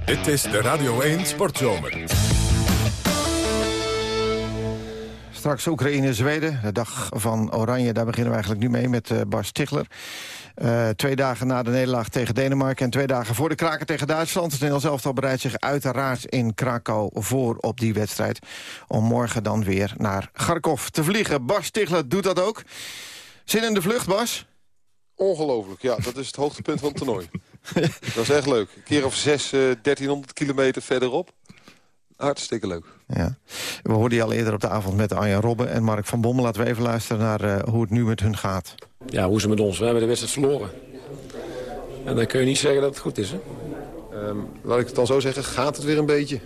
Dit is de Radio 1 Sportzomer. Straks Oekraïne-Zweden, de dag van Oranje. Daar beginnen we eigenlijk nu mee met uh, Bas Stigler. Uh, twee dagen na de nederlaag tegen Denemarken... en twee dagen voor de kraken tegen Duitsland. Het Nederlands elftal bereidt zich uiteraard in Krakau voor op die wedstrijd... om morgen dan weer naar Kharkov te vliegen. Bas Stigler doet dat ook. Zin in de vlucht, Bas? Ongelooflijk, ja. Dat is het hoogtepunt van het toernooi. <laughs> dat is echt leuk. Een keer of zes, uh, 1300 kilometer verderop. Hartstikke leuk. Ja. We hoorden je al eerder op de avond met Arjan Robben en Mark van Bommel. Laten we even luisteren naar uh, hoe het nu met hun gaat. Ja, hoe ze met ons. We hebben de wedstrijd verloren. En dan kun je niet zeggen dat het goed is, hè? Um, laat ik het dan zo zeggen, gaat het weer een beetje?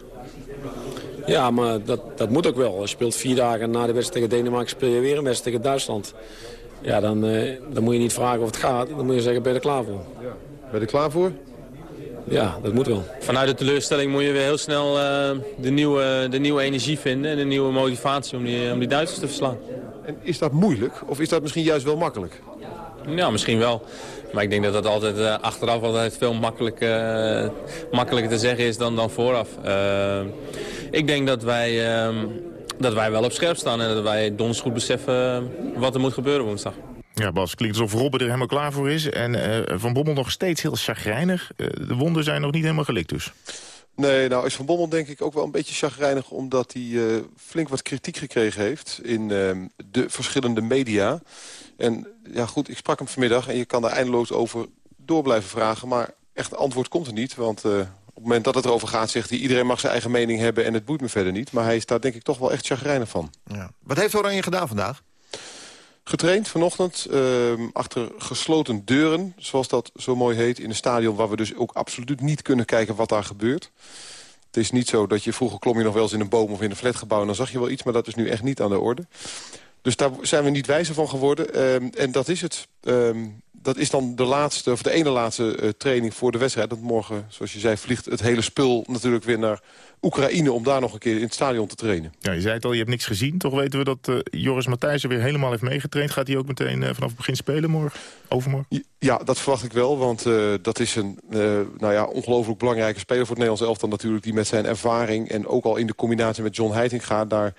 Ja, maar dat, dat moet ook wel. Je speelt vier dagen na de wedstrijd tegen Denemarken... speel je weer een wedstrijd tegen Duitsland. Ja, dan, uh, dan moet je niet vragen of het gaat. Dan moet je zeggen, ben je er klaar voor? Ja. Ben je er klaar voor? Ja, dat moet wel. Vanuit de teleurstelling moet je weer heel snel uh, de, nieuwe, de nieuwe energie vinden... en de nieuwe motivatie om die, om die Duitsers te verslaan. En is dat moeilijk? Of is dat misschien juist wel makkelijk? Ja, misschien wel. Maar ik denk dat dat altijd uh, achteraf altijd veel makkelijk, uh, makkelijker te zeggen is dan, dan vooraf. ik denk dat wij, dat wij wel op scherp staan en dat wij donders goed beseffen wat er moet gebeuren woensdag. Ja, Bas, klinkt alsof Robben er helemaal klaar voor is. En uh, Van Bommel nog steeds heel chagrijnig. Uh, de wonden zijn nog niet helemaal gelikt dus. Nee, nou is Van Bommel denk ik ook wel een beetje chagrijnig... omdat hij uh, flink wat kritiek gekregen heeft in de verschillende media. En ja goed, ik sprak hem vanmiddag en je kan daar eindeloos over door blijven vragen. Maar echt een antwoord komt er niet, want... op het moment dat het erover gaat, zegt hij... iedereen mag zijn eigen mening hebben en het boeit me verder niet. Maar hij is daar denk ik toch wel echt chagrijnig van. Ja. Wat heeft Oranje gedaan vandaag? Getraind vanochtend uh, achter gesloten deuren, zoals dat zo mooi heet... in een stadion waar we dus ook absoluut niet kunnen kijken wat daar gebeurt. Het is niet zo dat je vroeger klom je nog wel eens in een boom of in een flatgebouw... en dan zag je wel iets, maar dat is nu echt niet aan de orde. Dus daar zijn we niet wijzer van geworden. Uh, en dat is het. Uh, dat is dan de laatste, of de ene laatste uh, training voor de wedstrijd. Dat morgen, zoals je zei, vliegt het hele spul natuurlijk weer naar Oekraïne... om daar nog een keer in het stadion te trainen. Ja, je zei het al, je hebt niks gezien. Toch weten we dat uh, Joris Matthijssen weer helemaal heeft meegetraind. Gaat hij ook meteen uh, vanaf het begin spelen morgen? Overmorgen? Ja, dat verwacht ik wel. Want dat is een nou ja, ongelooflijk belangrijke speler voor het Nederlands elftal natuurlijk. Die met zijn ervaring en ook al in de combinatie met John Heitinga... daar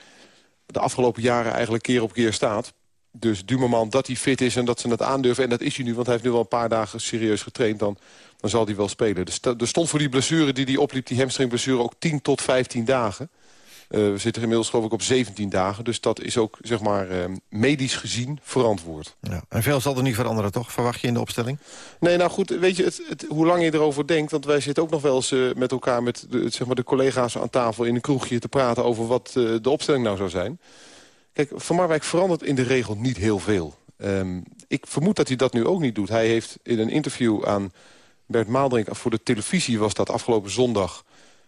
de afgelopen jaren eigenlijk keer op keer staat. Dus du moment dat hij fit is en dat ze het aandurven... en dat is hij nu, want hij heeft nu wel een paar dagen serieus getraind... dan, dan zal hij wel spelen. Dus er stond voor die blessure die hij opliep, die hamstringblessure... ook 10 tot 15 dagen. Eh, we zitten inmiddels geloof ik op 17 dagen. Dus dat is ook zeg maar eh, medisch gezien verantwoord. Ja. En veel zal er niet veranderen, toch? Verwacht je in de opstelling? Nee, nou goed, weet je, het, het, hoe lang je erover denkt... want wij zitten ook nog wel eens eh, met elkaar... met de, zeg maar de collega's aan tafel in een kroegje te praten... over wat de opstelling nou zou zijn. Kijk, Van Marwijk verandert in de regel niet heel veel. Um, ik vermoed dat hij dat nu ook niet doet. Hij heeft in een interview aan Bert Maaldrink... voor de televisie was dat afgelopen zondag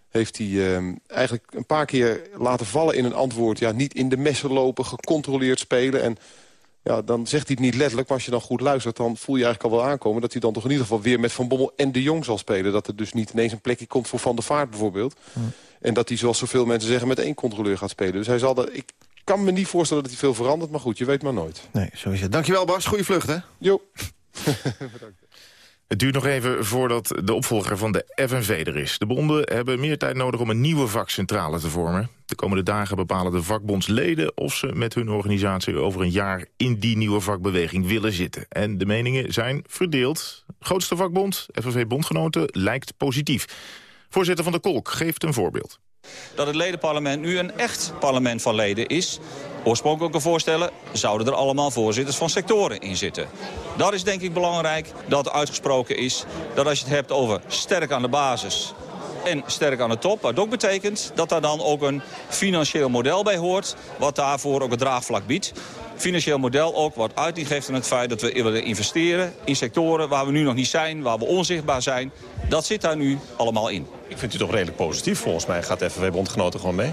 heeft hij uh, eigenlijk een paar keer laten vallen in een antwoord. Ja, niet in de messen lopen, gecontroleerd spelen. En ja, dan zegt hij het niet letterlijk, maar als je dan goed luistert... dan voel je eigenlijk al wel aankomen dat hij dan toch in ieder geval weer met Van Bommel en De Jong zal spelen. Dat er dus niet ineens een plekje komt voor Van der Vaart bijvoorbeeld. En dat hij, zoals zoveel mensen zeggen, met één controleur gaat spelen. Dus hij zal er, ik kan me niet voorstellen dat hij veel verandert, maar goed, je weet maar nooit. Nee, zo is het. Dankjewel Bas, goede vlucht hè? Jo. <laughs> Bedankt. Het duurt nog even voordat de opvolger van de FNV er is. De bonden hebben meer tijd nodig om een nieuwe vakcentrale te vormen. De komende dagen bepalen de vakbondsleden of ze met hun organisatie over een jaar in die nieuwe vakbeweging willen zitten. En de meningen zijn verdeeld. Grootste vakbond, FNV Bondgenoten, lijkt positief. Voorzitter van de Kolk geeft een voorbeeld. Dat het ledenparlement nu een echt parlement van leden is... oorspronkelijke voorstellen zouden er allemaal voorzitters van sectoren in zitten. Dat is denk ik belangrijk dat uitgesproken is dat als je het hebt over sterk aan de basis en sterk aan de top. Wat ook betekent dat daar dan ook een financieel model bij hoort... wat daarvoor ook het draagvlak biedt. Financieel model ook wat uiting geeft aan het feit dat we willen investeren... in sectoren waar we nu nog niet zijn, waar we onzichtbaar zijn. Dat zit daar nu allemaal in. Ik vind u toch redelijk positief. Volgens mij gaat de FNW-bondgenoten gewoon mee.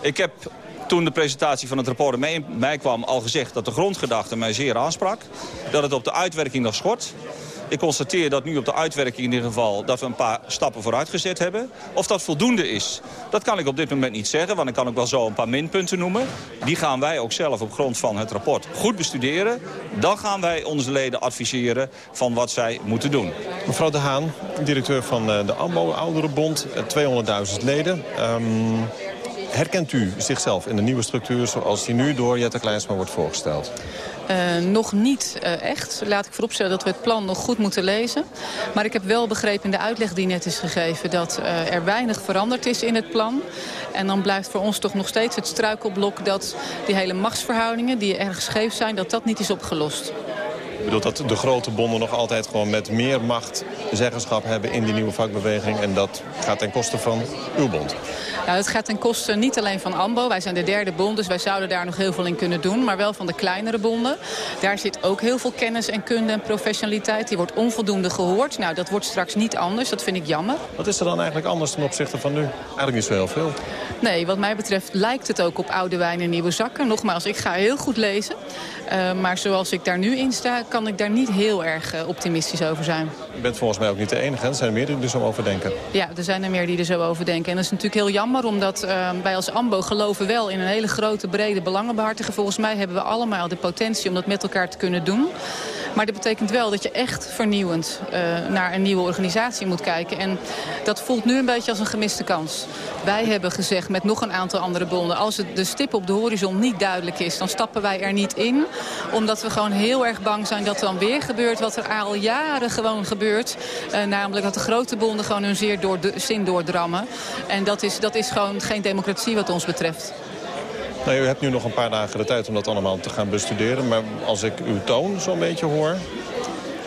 Ik heb toen de presentatie van het rapport mee, mij kwam al gezegd dat de grondgedachte mij zeer aansprak. Dat het op de uitwerking nog schort. Ik constateer dat nu op de uitwerking in ieder geval... dat we een paar stappen vooruit gezet hebben. Of dat voldoende is, dat kan ik op dit moment niet zeggen. Want ik kan ook wel zo een paar minpunten noemen. Die gaan wij ook zelf op grond van het rapport goed bestuderen. Dan gaan wij onze leden adviseren van wat zij moeten doen. Mevrouw De Haan, directeur van eh, de AMBO Ouderenbond. 200.000 eh, leden. Um, herkent u zichzelf in de nieuwe structuur zoals die nu door Jette Kleinsma wordt voorgesteld? Uh, nog niet uh, echt. Laat ik vooropstellen dat we het plan nog goed moeten lezen. Maar ik heb wel begrepen in de uitleg die net is gegeven... dat uh, er weinig veranderd is in het plan. En dan blijft voor ons toch nog steeds het struikelblok... dat die hele machtsverhoudingen die erg scheef zijn... dat dat niet is opgelost. Ik bedoel dat de grote bonden nog altijd gewoon met meer macht zeggenschap hebben in die nieuwe vakbeweging. En dat gaat ten koste van uw bond. Het gaat ten koste niet alleen van AMBO. Wij zijn de derde bond, dus wij zouden daar nog heel veel in kunnen doen. Maar wel van de kleinere bonden. Daar zit ook heel veel kennis en kunde en professionaliteit. Die wordt onvoldoende gehoord. Nou, dat wordt straks niet anders. Dat vind ik jammer. Wat is er dan eigenlijk anders ten opzichte van nu? Eigenlijk niet zo heel veel. Nee, wat mij betreft lijkt het ook op oude wijn en nieuwe zakken. Nogmaals, ik ga heel goed lezen. Uh, maar zoals ik daar nu in sta, kan ik daar niet heel erg uh, optimistisch over zijn. U bent volgens mij ook niet de enige. Er zijn er meer die er zo over denken. Ja, er zijn er meer die er zo over denken. En dat is natuurlijk heel jammer, omdat uh, wij als AMBO geloven wel in een hele grote, brede belangenbehartiger. Volgens mij hebben we allemaal de potentie om dat met elkaar te kunnen doen. Maar dat betekent wel dat je echt vernieuwend uh, naar een nieuwe organisatie moet kijken. En dat voelt nu een beetje als een gemiste kans. Wij hebben gezegd met nog een aantal andere bonden... als het de stip op de horizon niet duidelijk is, dan stappen wij er niet in. Omdat we gewoon heel erg bang zijn dat er dan weer gebeurt... wat er al jaren gewoon gebeurt. Uh, namelijk dat de grote bonden gewoon hun zeer door de, zin doordrammen. En dat is, dat is gewoon geen democratie wat ons betreft. Nou, u hebt nu nog een paar dagen de tijd om dat allemaal te gaan bestuderen. Maar als ik uw toon zo'n beetje hoor...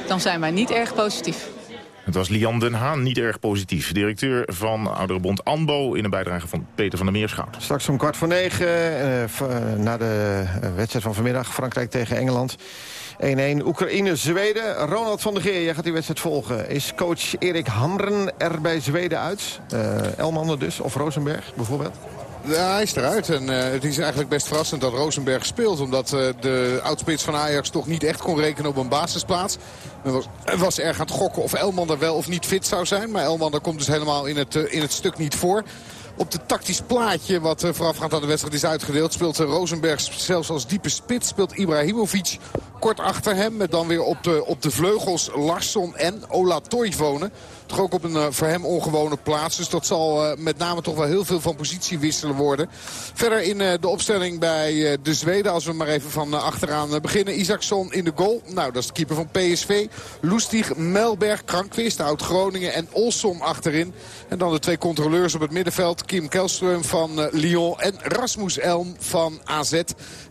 Dan zijn wij niet erg positief. Het was Lian Den Haan, niet erg positief. Directeur van Ouderenbond ANBO in een bijdrage van Peter van der Meerschout. Straks om kwart voor negen, uh, na de wedstrijd van vanmiddag... Frankrijk tegen Engeland. 1-1 Oekraïne-Zweden. Ronald van der Geer, jij gaat die wedstrijd volgen. Is coach Erik Hamren er bij Zweden uit? Uh, Elmander dus, of Rosenberg bijvoorbeeld? Ja, hij is eruit. En uh, het is eigenlijk best verrassend dat Rosenberg speelt. Omdat uh, de oudspits van Ajax toch niet echt kon rekenen op een basisplaats. Hij was, was erg aan het gokken of Elman er wel of niet fit zou zijn. Maar Elman daar komt dus helemaal in het, uh, in het stuk niet voor. Op het tactisch plaatje wat voorafgaand aan de wedstrijd is uitgedeeld... speelt Rosenberg zelfs als diepe spits. Speelt Ibrahimovic kort achter hem. Met dan weer op de, op de vleugels Larsson en Ola Toivonen. Toch ook op een uh, voor hem ongewone plaats. Dus dat zal uh, met name toch wel heel veel van positie wisselen worden. Verder in uh, de opstelling bij de Zweden. Als we maar even van achteraan beginnen. Isaacson in de goal. Nou, dat is de keeper van PSV. Loestig, Melberg, Krankwist, oud Groningen en Olsom achterin. En dan de twee controleurs op het middenveld. Kim Kelström van eh, Lyon en Rasmus Elm van AZ.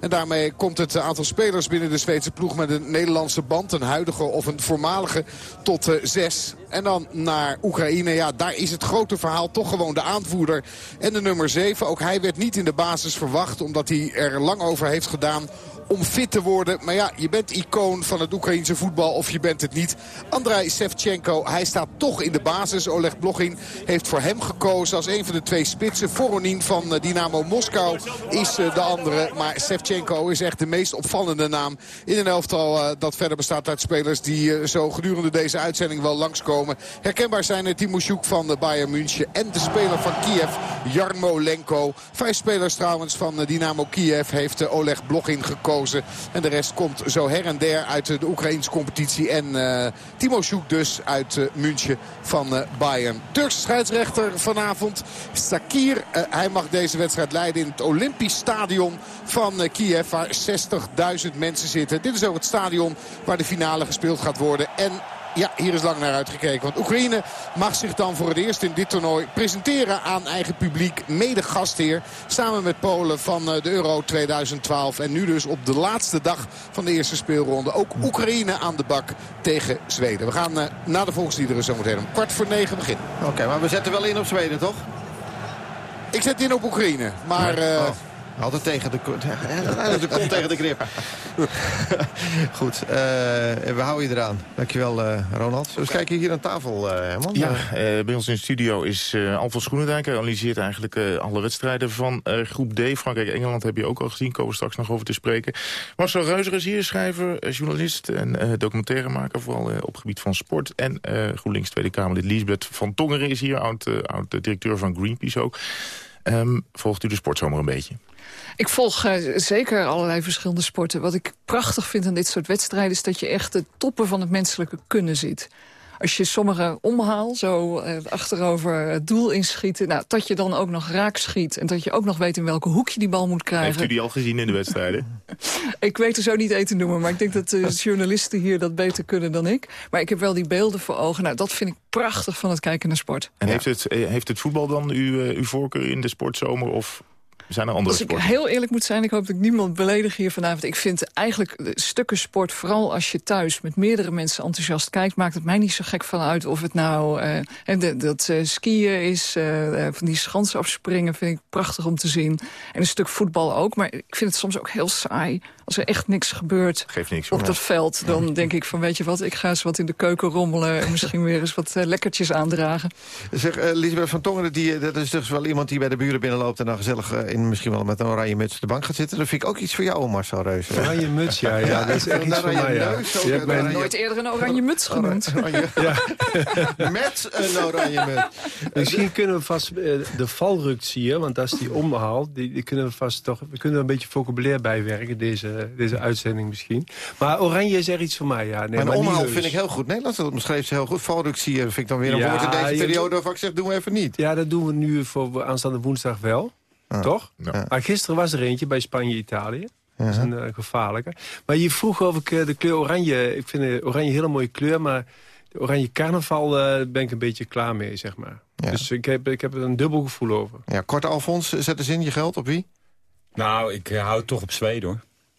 En daarmee komt het aantal spelers binnen de Zweedse ploeg met een Nederlandse band. Een huidige of een voormalige tot eh, zes. En dan naar Oekraïne. Ja, daar is het grote verhaal toch gewoon de aanvoerder en de nummer 7. Ook hij werd niet in de basis verwacht omdat hij er lang over heeft gedaan om fit te worden. Maar ja, je bent icoon van het Oekraïense voetbal of je bent het niet. Andrei Sevchenko, hij staat toch in de basis. Oleg Blochin heeft voor hem gekozen als een van de twee spitsen. Voronin van eh, Dynamo Moskou is eh, de andere. Maar Sevchenko is echt de meest opvallende naam in een elftal eh, dat verder bestaat uit spelers die zo gedurende deze uitzending wel langskomen. Herkenbaar zijn Timoshuk van de Bayern München en de speler van Kiev, Jarmolenko. Vijf spelers trouwens van Dynamo Kiev heeft Oleg Blochin gekozen. En de rest komt zo her en der uit de Oekraïnse competitie. En uh, Timo Sjoek dus uit uh, München van uh, Bayern. Turkse scheidsrechter vanavond, Sakir. hij mag deze wedstrijd leiden in het Olympisch stadion van Kiev. Waar 60.000 mensen zitten. Dit is ook het stadion waar de finale gespeeld gaat worden. En ja, hier is lang naar uitgekeken. Want Oekraïne mag zich dan voor het eerst in dit toernooi presenteren aan eigen publiek. Mede gastheer. Samen met Polen van de Euro 2012. En nu dus op de laatste dag van de eerste speelronde. Ook Oekraïne aan de bak tegen Zweden. We gaan uh, na de volksliederen zo meteen om kwart voor negen beginnen. Oké, maar we zetten wel in op Zweden, toch? Ik zet in op Oekraïne. Maar... Uh, oh. Altijd tegen de, de kont <laughs> tegen de grip. <laughs> Goed, uh, we houden je eraan. Dankjewel, uh, Ronald. We okay. kijken hier aan tafel, uh, Herman? Ja, bij ons in de studio is uh, Alfons Groenendijk. Hij analyseert eigenlijk alle wedstrijden van groep D. Frankrijk-Engeland heb je ook al gezien. Komen we straks nog over te spreken. Marcel Reuzer is hier, schrijver, journalist en documentairemaker. Vooral op gebied van sport. En GroenLinks Tweede Kamerlid Liesbeth van Tongeren is hier. Oud-directeur oud van Greenpeace ook. Um, volgt u de sportzomer een beetje? Ik volg uh, zeker allerlei verschillende sporten. Wat ik prachtig vind aan dit soort wedstrijden... is dat je echt de toppen van het menselijke kunnen ziet. Als je sommige omhaal, zo uh, achterover het doel inschieten... Nou, dat je dan ook nog raak schiet... en dat je ook nog weet in welke hoek je die bal moet krijgen. Heeft u die al gezien in de wedstrijden? <laughs> ik weet er zo niet één te noemen... maar ik denk dat de <laughs> journalisten hier dat beter kunnen dan ik. Maar ik heb wel die beelden voor ogen. Nou, dat vind ik prachtig van het kijken naar sport. En ja. heeft, het, heeft het voetbal dan uw, uw voorkeur in de sportzomer... of zijn er andere Als sporten? ik heel eerlijk moet zijn, ik hoop dat ik niemand beledig hier vanavond. Ik vind eigenlijk stukken sport, vooral als je thuis met meerdere mensen enthousiast kijkt... maakt het mij niet zo gek van uit of het nou uh, de, dat uh, skiën is... Uh, van die schansen afspringen vind ik prachtig om te zien. En een stuk voetbal ook, maar ik vind het soms ook heel saai... als er echt niks gebeurt Geeft niks, op dat veld. Dan denk ik van, weet je wat, ik ga eens wat in de keuken rommelen... en misschien weer eens wat lekkertjes aandragen. Zeg, Elisabeth van Tongeren, die, dat is dus wel iemand die bij de buren binnenloopt... en dan gezellig in misschien wel met een oranje muts op de bank gaat zitten. Dat vind ik ook iets voor jou, Marcel Reus. Oranje muts, ja. ja, ja dat is echt iets voor mij, ja. Neus, je hebt mij nooit eerder een oranje muts genoemd. Oranje, ja. <laughs> met een oranje muts. <laughs> Misschien kunnen we vast uh, de valrukt zie je, want dat is die omhaal. Die, die, kunnen we vast toch, we kunnen er een beetje vocabulaire bijwerken, deze, deze uitzending misschien. Maar oranje is er iets voor mij, ja. Nee, maar, maar omhaal vind ik heel goed. Nederlands dat beschreef ze heel goed. Je, vind ik dan weer een ja, woord in deze periode waarvan ik zeg, doen we even niet. Ja, dat doen we nu voor aanstaande woensdag wel. Ah, Toch? Ja. Maar gisteren was er eentje bij Spanje-Italië. Dat is een uh, gevaarlijke. Maar je vroeg of ik uh, de kleur oranje... Ik vind oranje een hele mooie kleur, maar... De oranje carnaval uh, ben ik een beetje klaar mee, zeg maar. Ja. Dus ik heb, ik heb er een dubbel gevoel over. Ja, kort Alfons, zet eens in je geld op wie? Nou, ik hou toch op Zweden, hoor.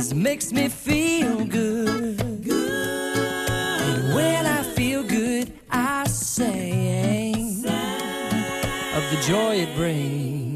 brings makes me feel good. And when I feel good, I sing of the joy it brings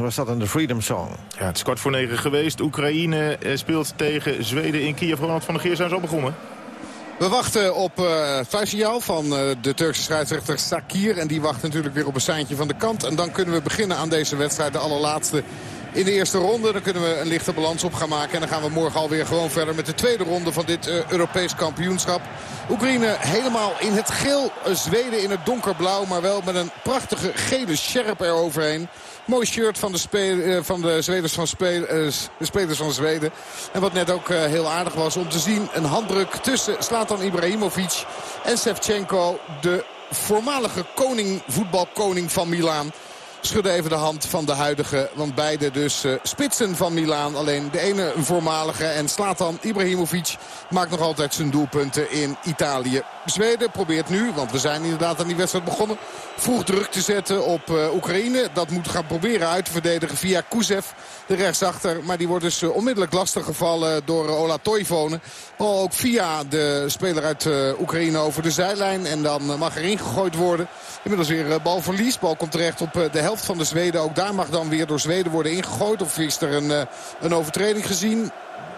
Was dat in de Freedom Song. Ja, het is kwart voor negen geweest. Oekraïne eh, speelt tegen Zweden in Kiev. Ronald van der Geer zijn ze al begonnen. We wachten op uh, fluitsignaal van uh, de Turkse scheidsrechter Sakir. En die wacht natuurlijk weer op een seintje van de kant. En dan kunnen we beginnen aan deze wedstrijd, de allerlaatste in de eerste ronde. Dan kunnen we een lichte balans op gaan maken. En dan gaan we morgen alweer gewoon verder met de tweede ronde van dit uh, Europees kampioenschap. Oekraïne helemaal in het geel. Zweden in het donkerblauw. Maar wel met een prachtige gele sjerp eroverheen. Mooi shirt van de, speel, van de, van de spelers van Zweden. En wat net ook heel aardig was om te zien. Een handdruk tussen Slatan Ibrahimovic en Sevchenko. De voormalige koning, voetbalkoning van Milaan schudde even de hand van de huidige. Want beide dus uh, spitsen van Milaan. Alleen de ene een voormalige. En Slatan Ibrahimovic maakt nog altijd zijn doelpunten in Italië. Zweden probeert nu, want we zijn inderdaad aan die wedstrijd begonnen... vroeg druk te zetten op uh, Oekraïne. Dat moet gaan proberen uit te verdedigen via Kuzev, de rechtsachter. Maar die wordt dus uh, onmiddellijk lastiggevallen door Ola Toivonen. Al ook via de speler uit Oekraïne over de zijlijn. En dan mag er ingegooid worden. Inmiddels weer balverlies. Bal komt terecht op de helft van de Zweden. Ook daar mag dan weer door Zweden worden ingegooid. Of is er een, een overtreding gezien?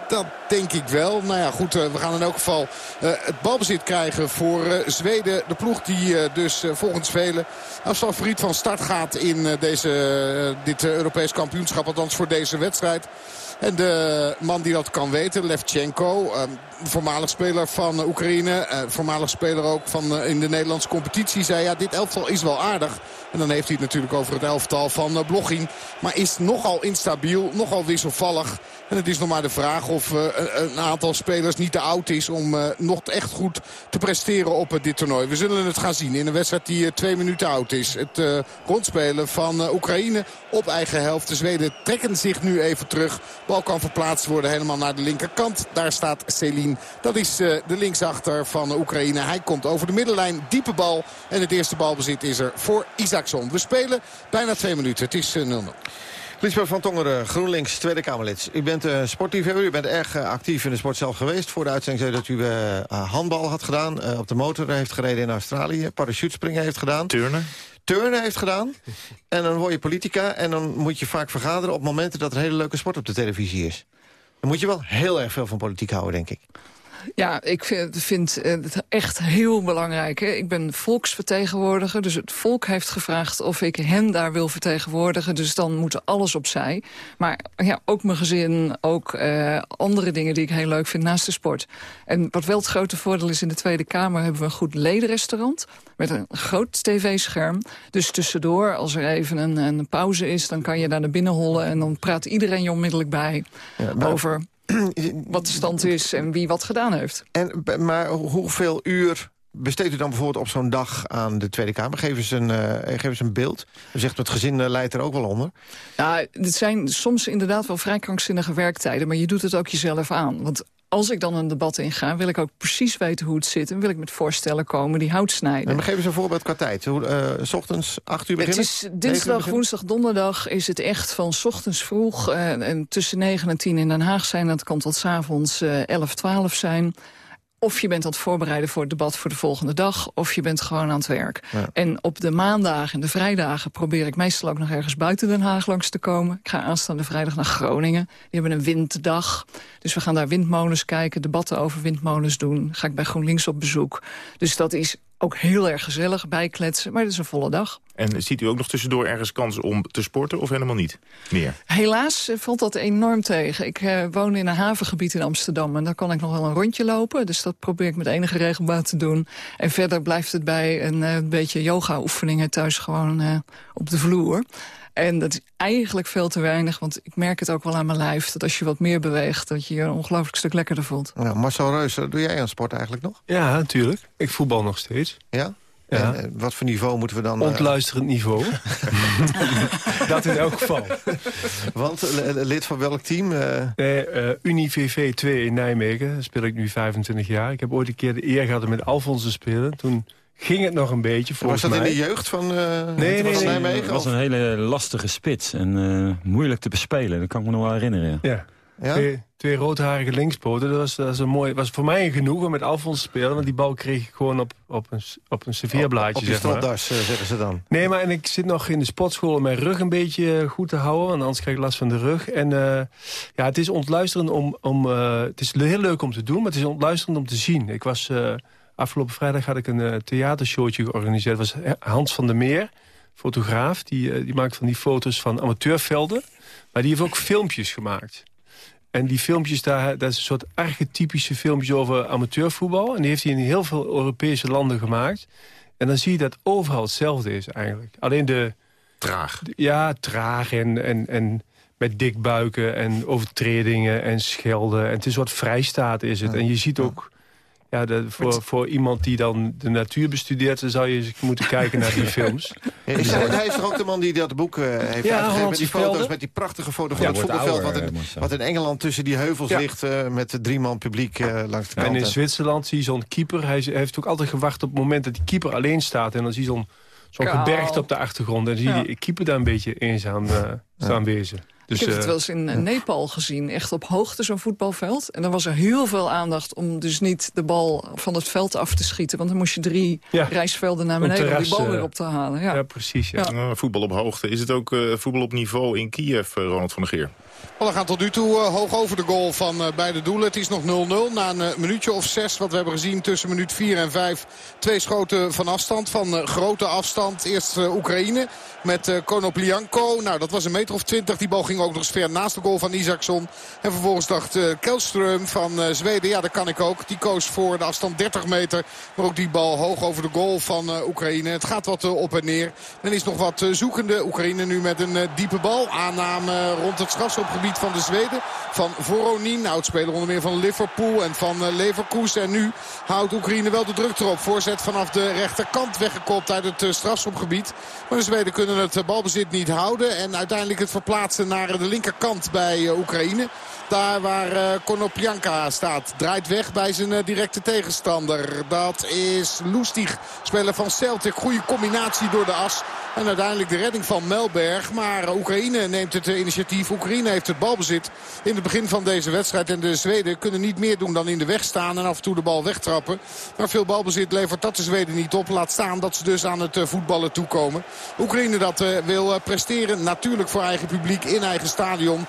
Dat denk ik wel. Nou ja, goed, we gaan in elk geval uh, het balbezit krijgen voor Zweden. De ploeg die dus volgens velen als favoriet van start gaat in deze, dit Europees kampioenschap. Althans voor deze wedstrijd. En de man die dat kan weten, Levchenko, voormalig speler van Oekraïne. voormalig speler ook van in de Nederlandse competitie. Zei ja, dit elftal is wel aardig. En dan heeft hij het natuurlijk over het elftal van Blogging. Maar is nogal instabiel, nogal wisselvallig. En het is nog maar de vraag of uh, een aantal spelers niet te oud is om uh, nog echt goed te presteren op dit toernooi. We zullen het gaan zien in een wedstrijd die twee minuten oud is. Het rondspelen van Oekraïne op eigen helft. De Zweden trekken zich nu even terug. Bal kan verplaatst worden helemaal naar de linkerkant. Daar staat Celine. Dat is de linksachter van Oekraïne. Hij komt over de middenlijn. Diepe bal. En het eerste balbezit is er voor Isaacson. We spelen bijna twee minuten. Het is 0-0. Lisbeth van Tongeren, GroenLinks, Tweede Kamerlid. U bent uh, sportliefhebber, u bent erg uh, actief in de sport zelf geweest. Voor de uitzending zei dat u uh, handbal had gedaan, op de motor heeft gereden in Australië... parachutespringen heeft gedaan. Turnen. Turnen heeft gedaan. <laughs> En dan word je politica en dan moet je vaak vergaderen... op momenten dat er hele leuke sport op de televisie is. Dan moet je wel heel erg veel van politiek houden, denk ik. Ja, ik vind het echt heel belangrijk. Hè. Ik ben volksvertegenwoordiger, dus het volk heeft gevraagd of ik hen daar wil vertegenwoordigen. Dus dan moet alles opzij. Maar ja, ook mijn gezin, ook uh, andere dingen die ik heel leuk vind naast de sport. En wat wel het grote voordeel is, in de Tweede Kamer hebben we een goed ledenrestaurant met een groot tv-scherm. Dus tussendoor, als er even een, een pauze is, dan kan je daar naar binnen hollen en dan praat iedereen je onmiddellijk bij ja, maar... over <clears throat> wat de stand is en wie wat gedaan heeft. En, maar hoeveel uur besteedt u dan bijvoorbeeld op zo'n dag aan de Tweede Kamer? Geef eens een, uh, geef eens een beeld. U zegt het gezin uh, leidt er ook wel onder. Ja, het zijn soms inderdaad wel vrij krankzinnige werktijden... maar je doet het ook jezelf aan. Want als ik dan een debat inga, wil ik ook precies weten hoe het zit... en wil ik met voorstellen komen die hout snijden. En maar geef eens een voorbeeld qua tijd. Uh, s ochtends 8 uur beginnen? Het is dinsdag, woensdag, donderdag is het echt van s ochtends vroeg... Uh, en tussen 9 en 10 in Den Haag zijn. Dat kan tot s avonds uh, 11, 12 zijn of je bent aan het voorbereiden voor het debat voor de volgende dag... of je bent gewoon aan het werk. Ja. En op de maandagen en de vrijdagen probeer ik meestal ook nog ergens buiten Den Haag langs te komen. Ik ga aanstaande vrijdag naar Groningen. Die hebben een winddag. Dus we gaan daar windmolens kijken, debatten over windmolens doen. Ga ik bij GroenLinks op bezoek. Dus dat is ook heel erg gezellig bijkletsen, maar het is een volle dag. En ziet u ook nog tussendoor ergens kans om te sporten of helemaal niet meer? Helaas eh, valt dat enorm tegen. Ik uh, woon in een havengebied in Amsterdam en daar kan ik nog wel een rondje lopen. Dus dat probeer ik met enige regelmaat te doen. En verder blijft het bij een, uh, beetje yoga-oefeningen thuis gewoon uh, op de vloer. En dat is eigenlijk veel te weinig, want ik merk het ook wel aan mijn lijf... dat als je wat meer beweegt, dat je je een ongelooflijk stuk lekkerder voelt. Nou, Marcel Reus, doe jij aan sport eigenlijk nog? Ja, natuurlijk. Ik voetbal nog steeds. Ja? Ja. En, wat voor niveau moeten we dan... Ontluisterend niveau. <laughs> <laughs> dat in elk geval. Want lid van welk team? Uh... Nee, uh, UniVV 2 in Nijmegen. Daar speel ik nu 25 jaar. Ik heb ooit een keer de eer gehad om met Alfons te spelen. Toen ging het nog een beetje, volgens Was dat mij. in de jeugd van, uh, nee, nee, van Nijmegen? Het was een hele lastige spits en uh, moeilijk te bespelen. Dat kan ik me nog wel herinneren. Ja. ja? Twee, twee roodharige linkspoten. Dat was, dat was, een mooi, was voor mij een genoegen met Alfons te spelen. Want die bal kreeg ik gewoon op, op een, op een serveerblaadje. Op, op je zeg maar. stropdas, zeggen ze dan. Nee, maar en ik zit nog in de sportschool om mijn rug een beetje goed te houden. Want anders krijg ik last van de rug. En uh, ja, het is ontluisterend om... om uh, het is heel leuk om te doen, maar het is ontluisterend om te zien. Ik was... Afgelopen vrijdag had ik een uh, theatershowtje georganiseerd. Dat was Hans van der Meer, fotograaf. Die, uh, die maakt van die foto's van amateurvelden. Maar die heeft ook filmpjes gemaakt. En die filmpjes, daar, dat is een soort archetypische filmpjes over amateurvoetbal. En die heeft hij in heel veel Europese landen gemaakt. En dan zie je dat overal hetzelfde is eigenlijk. Alleen de... Traag. De, ja, traag en, en, en met dikbuiken en overtredingen en schelden. En het is een soort vrijstaat is het. En je ziet ook... Ja, de, voor, voor iemand die dan de natuur bestudeert... dan zou je eens moeten kijken naar die <laughs> films. Ja, is hij, hij is toch ook de man die dat boek uh, heeft ja, uitgegeven... met die foto's, met die prachtige foto van ja, het voetbalveld... Wat in, wat in Engeland tussen die heuvels ja. ligt... Uh, met drie man publiek uh, langs de kant. En in Zwitserland zie je zo'n keeper. Hij, hij, heeft ook altijd gewacht op het moment dat die keeper alleen staat... en dan zie je zo'n zo'n gebergte op de achtergrond. En dan zie je die keeper daar een beetje eenzaam staan wezen. Dus, ik heb het wel eens in Nepal gezien, echt op hoogte zo'n voetbalveld. En dan was er heel veel aandacht om dus niet de bal van het veld af te schieten. Want dan moest je drie ja. reisvelden naar beneden terras, om die bal weer op te halen. Ja, ja precies. Ja. Uh, voetbal op hoogte. Is het ook uh, voetbal op niveau in Kiev, Ronald van der Geer? We gaan tot nu toe uh, hoog over de goal van uh, beide doelen. Het is nog 0-0 na een uh, minuutje of zes. Wat we hebben gezien tussen minuut 4 en 5. Twee schoten van afstand, van grote afstand. Eerst Oekraïne met Konoplianko. Nou, dat was een meter of twintig. Die bal ging ook nog eens ver naast de goal van Isaacson. En vervolgens dacht Kelström van Zweden, ja dat kan ik ook. Die koos voor de afstand 30 meter. Maar ook die bal hoog over de goal van Oekraïne. Het gaat wat op en neer. Men is nog wat zoekende. Oekraïne nu met een diepe bal. Aanname rond het strafschopgebied van de Zweden. Van Voronin, oudspeler onder meer van Liverpool en van uh, Leverkusen. En nu houdt Oekraïne wel de druk erop. Voorzet vanaf de rechterkant weggekopt uit het uh, strafschopgebied. Maar de Zweden kunnen het uh, balbezit niet houden. En uiteindelijk het verplaatsen naar de linkerkant bij Oekraïne. Daar waar uh, staat. Draait weg bij zijn uh, directe tegenstander. Dat is Lustig, speler van Celtic. Goede combinatie door de as. En uiteindelijk de redding van Melberg. Maar Oekraïne neemt het initiatief. Oekraïne heeft het balbezit in het begin van deze wedstrijd. En de Zweden kunnen niet meer doen dan in de weg staan. En af en toe de bal wegtrappen. Maar veel balbezit levert dat de Zweden niet op. Laat staan dat ze dus aan het voetballen toekomen. Oekraïne dat wil presteren. Natuurlijk voor eigen publiek in eigen stadion.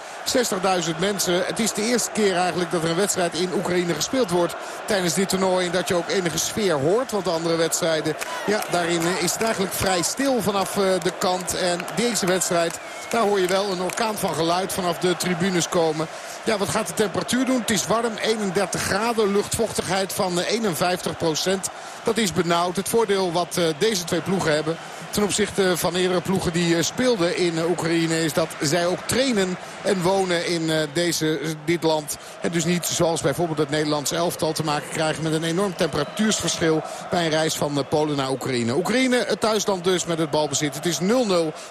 60.000 mensen. Het is de eerste keer eigenlijk dat er een wedstrijd in Oekraïne gespeeld wordt tijdens dit toernooi. En dat je ook enige sfeer hoort. Want de andere wedstrijden, ja, daarin is het eigenlijk vrij stil vanaf eh, de kant. En deze wedstrijd, daar hoor je wel een orkaan van geluid vanaf de tribunes komen. Ja, wat gaat de temperatuur doen? Het is warm, 31 graden, luchtvochtigheid van 51 procent. Dat is benauwd. Het voordeel wat eh, deze twee ploegen hebben ten opzichte van eerdere ploegen die eh, speelden in eh, Oekraïne... is dat zij ook trainen en wonen in eh, deze, dit land. En dus niet zoals bijvoorbeeld het Nederlandse elftal te maken krijgen... met een enorm temperatuursverschil bij een reis van Polen naar Oekraïne. Oekraïne, het thuisland dus met het balbezit. Het is 0-0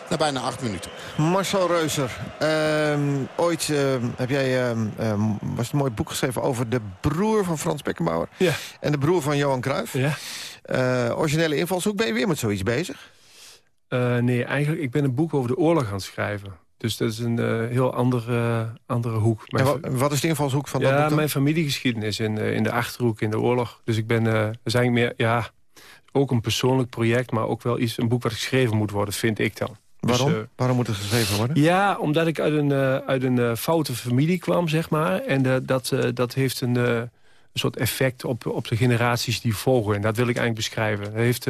na bijna acht minuten. Marcel Reuser, ehm, ooit ehm, heb jij, ehm, was een mooi boek geschreven... over de broer van Frans Beckenbauer ja. en de broer van Johan Cruijff. Ja. Uh, originele invalshoek, ben je weer met zoiets bezig? Uh, nee, eigenlijk, ik ben een boek over de oorlog aan het schrijven. Dus dat is een uh, heel andere, andere hoek. Mijn en wat, is de invalshoek van ja, dat boek dan? mijn familiegeschiedenis in, in de Achterhoek in de oorlog. Dus ik ben, uh, zijn meer, ja, ook een persoonlijk project... maar ook wel iets, een boek wat geschreven moet worden, vind ik dan. Waarom? Dus, Waarom moet het geschreven worden? Ja, omdat ik uit een, uit een foute familie kwam, zeg maar. En dat, dat heeft een, een soort effect op, op de generaties die volgen. En dat wil ik eigenlijk beschrijven. Dat heeft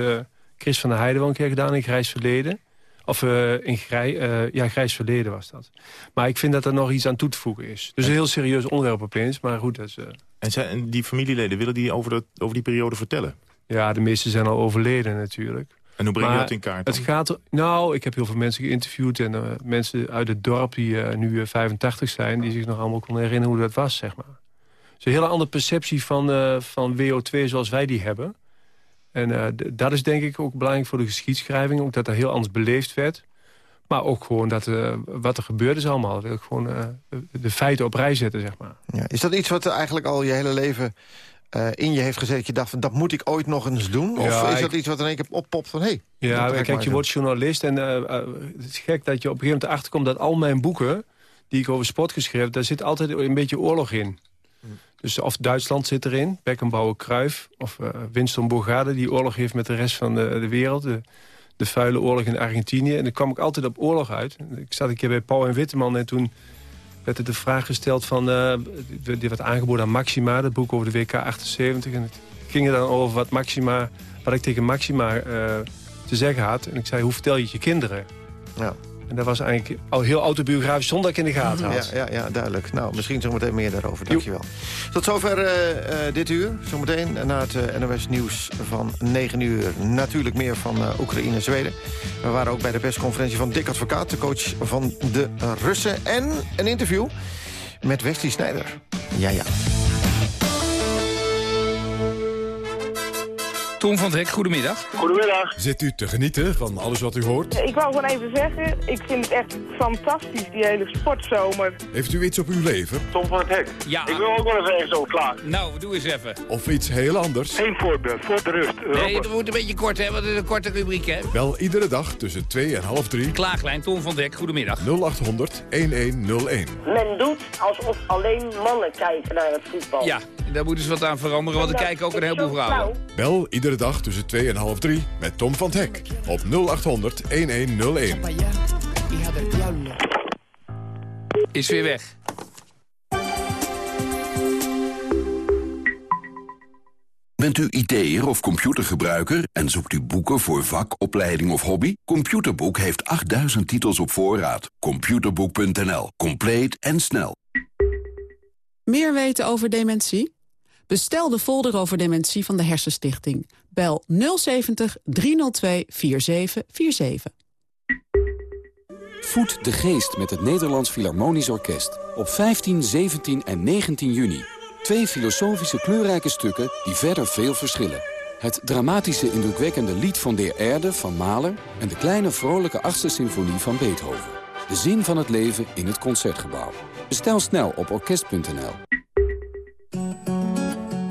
Chris van der Heijden wel een keer gedaan in Grijs Verleden. Of uh, in grij, uh, ja, Grijs Verleden was dat. Maar ik vind dat er nog iets aan toe te voegen is. Dus een heel serieus onderwerp opeens, maar goed. Dat is, uh... en, zijn, en die familieleden, willen die over, over die periode vertellen? Ja, de meeste zijn al overleden natuurlijk. En hoe breng je dat in kaart dan? Het gaat er, nou, ik heb heel veel mensen geïnterviewd... en mensen uit het dorp die nu uh, 85 zijn... die zich nog allemaal konden herinneren hoe dat was, zeg maar. Het is een hele andere perceptie van, van WO2 zoals wij die hebben. En uh, dat is denk ik ook belangrijk voor de geschiedschrijving. Ook dat er heel anders beleefd werd. Maar ook gewoon dat, uh, wat er gebeurde is allemaal. Wil ik gewoon uh, de feiten op rij zetten, zeg maar. Ja, is dat iets wat eigenlijk al je hele leven in je heeft gezet? Dat je dacht, van, dat moet ik ooit nog eens doen? Of is ik... dat iets wat in één keer oppopt van... Hey, ja, kijk, je wordt journalist en het is gek dat je op een gegeven moment erachter komt... dat al mijn boeken, die ik over sport geschreven heb... daar zit altijd een beetje oorlog in. Dus of Duitsland zit erin, Beckenbauer, Kruif... of uh, Winston Bogarde, die oorlog heeft met de rest van de, de wereld. De, vuile oorlog in Argentinië. En dan kwam ik altijd op oorlog uit. Ik zat een keer bij Paul en Witteman en toen werd er de vraag gesteld van... Uh, die werd aangeboden aan Maxima, dat boek over de WK 78. En het ging er dan over wat, Maxima, wat ik tegen Maxima uh, te zeggen had. En ik zei, hoe vertel je het je kinderen? Ja. En dat was eigenlijk al heel autobiografisch zonder dat ik in de gaten had. Ja, ja, ja duidelijk. Nou, misschien zometeen meer daarover. Dankjewel. Tot zover uh, uh, dit uur. Zometeen na het uh, NOS Nieuws van 9 uur. Natuurlijk meer van Oekraïne en Zweden. We waren ook bij de persconferentie van Dick Advocaat... de coach van de Russen. En een interview met Wesley Snijder. Ja, ja. Tom van Hek, goedemiddag. Goedemiddag. Zit u te genieten van alles wat u hoort? Ik wou gewoon even zeggen, ik vind het echt fantastisch, die hele sportzomer. Heeft u iets op uw lever? Tom van het Hek. Ja. Ik wil ook wel even over klaar. Nou, doe eens even. Of iets heel anders? Eén voorbeeld, voor de rust. Europa. Nee, het moet een beetje kort, hè, want het is een korte rubriek, hè. Wel iedere dag tussen 2 en half 3. Klaaglijn, Tom van Hek, goedemiddag. 0800 1101. Men doet alsof alleen mannen kijken naar het voetbal. Ja, daar moeten ze wat aan veranderen, want er kijken ook een heleboel vrouwen. Bel iedere dag tussen 2 en half 3 met Tom van Hek op 0800 1101. Is weer weg. Bent u IT'er of computergebruiker en zoekt u boeken voor vak, opleiding of hobby? Computerboek heeft 8000 titels op voorraad. Computerboek.nl. Compleet en snel. Meer weten over dementie? Bestel de folder over dementie van de Hersenstichting. Bel 070 302 4747. Voed de geest met het Nederlands Philharmonisch Orkest. Op 15, 17 en 19 juni. Twee filosofische kleurrijke stukken die verder veel verschillen. Het dramatische indrukwekkende lied van Der Erde van Mahler... en de kleine vrolijke achtste symfonie van Beethoven. De zin van het leven in het Concertgebouw. Bestel snel op orkest.nl.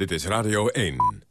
Dit is Radio 1.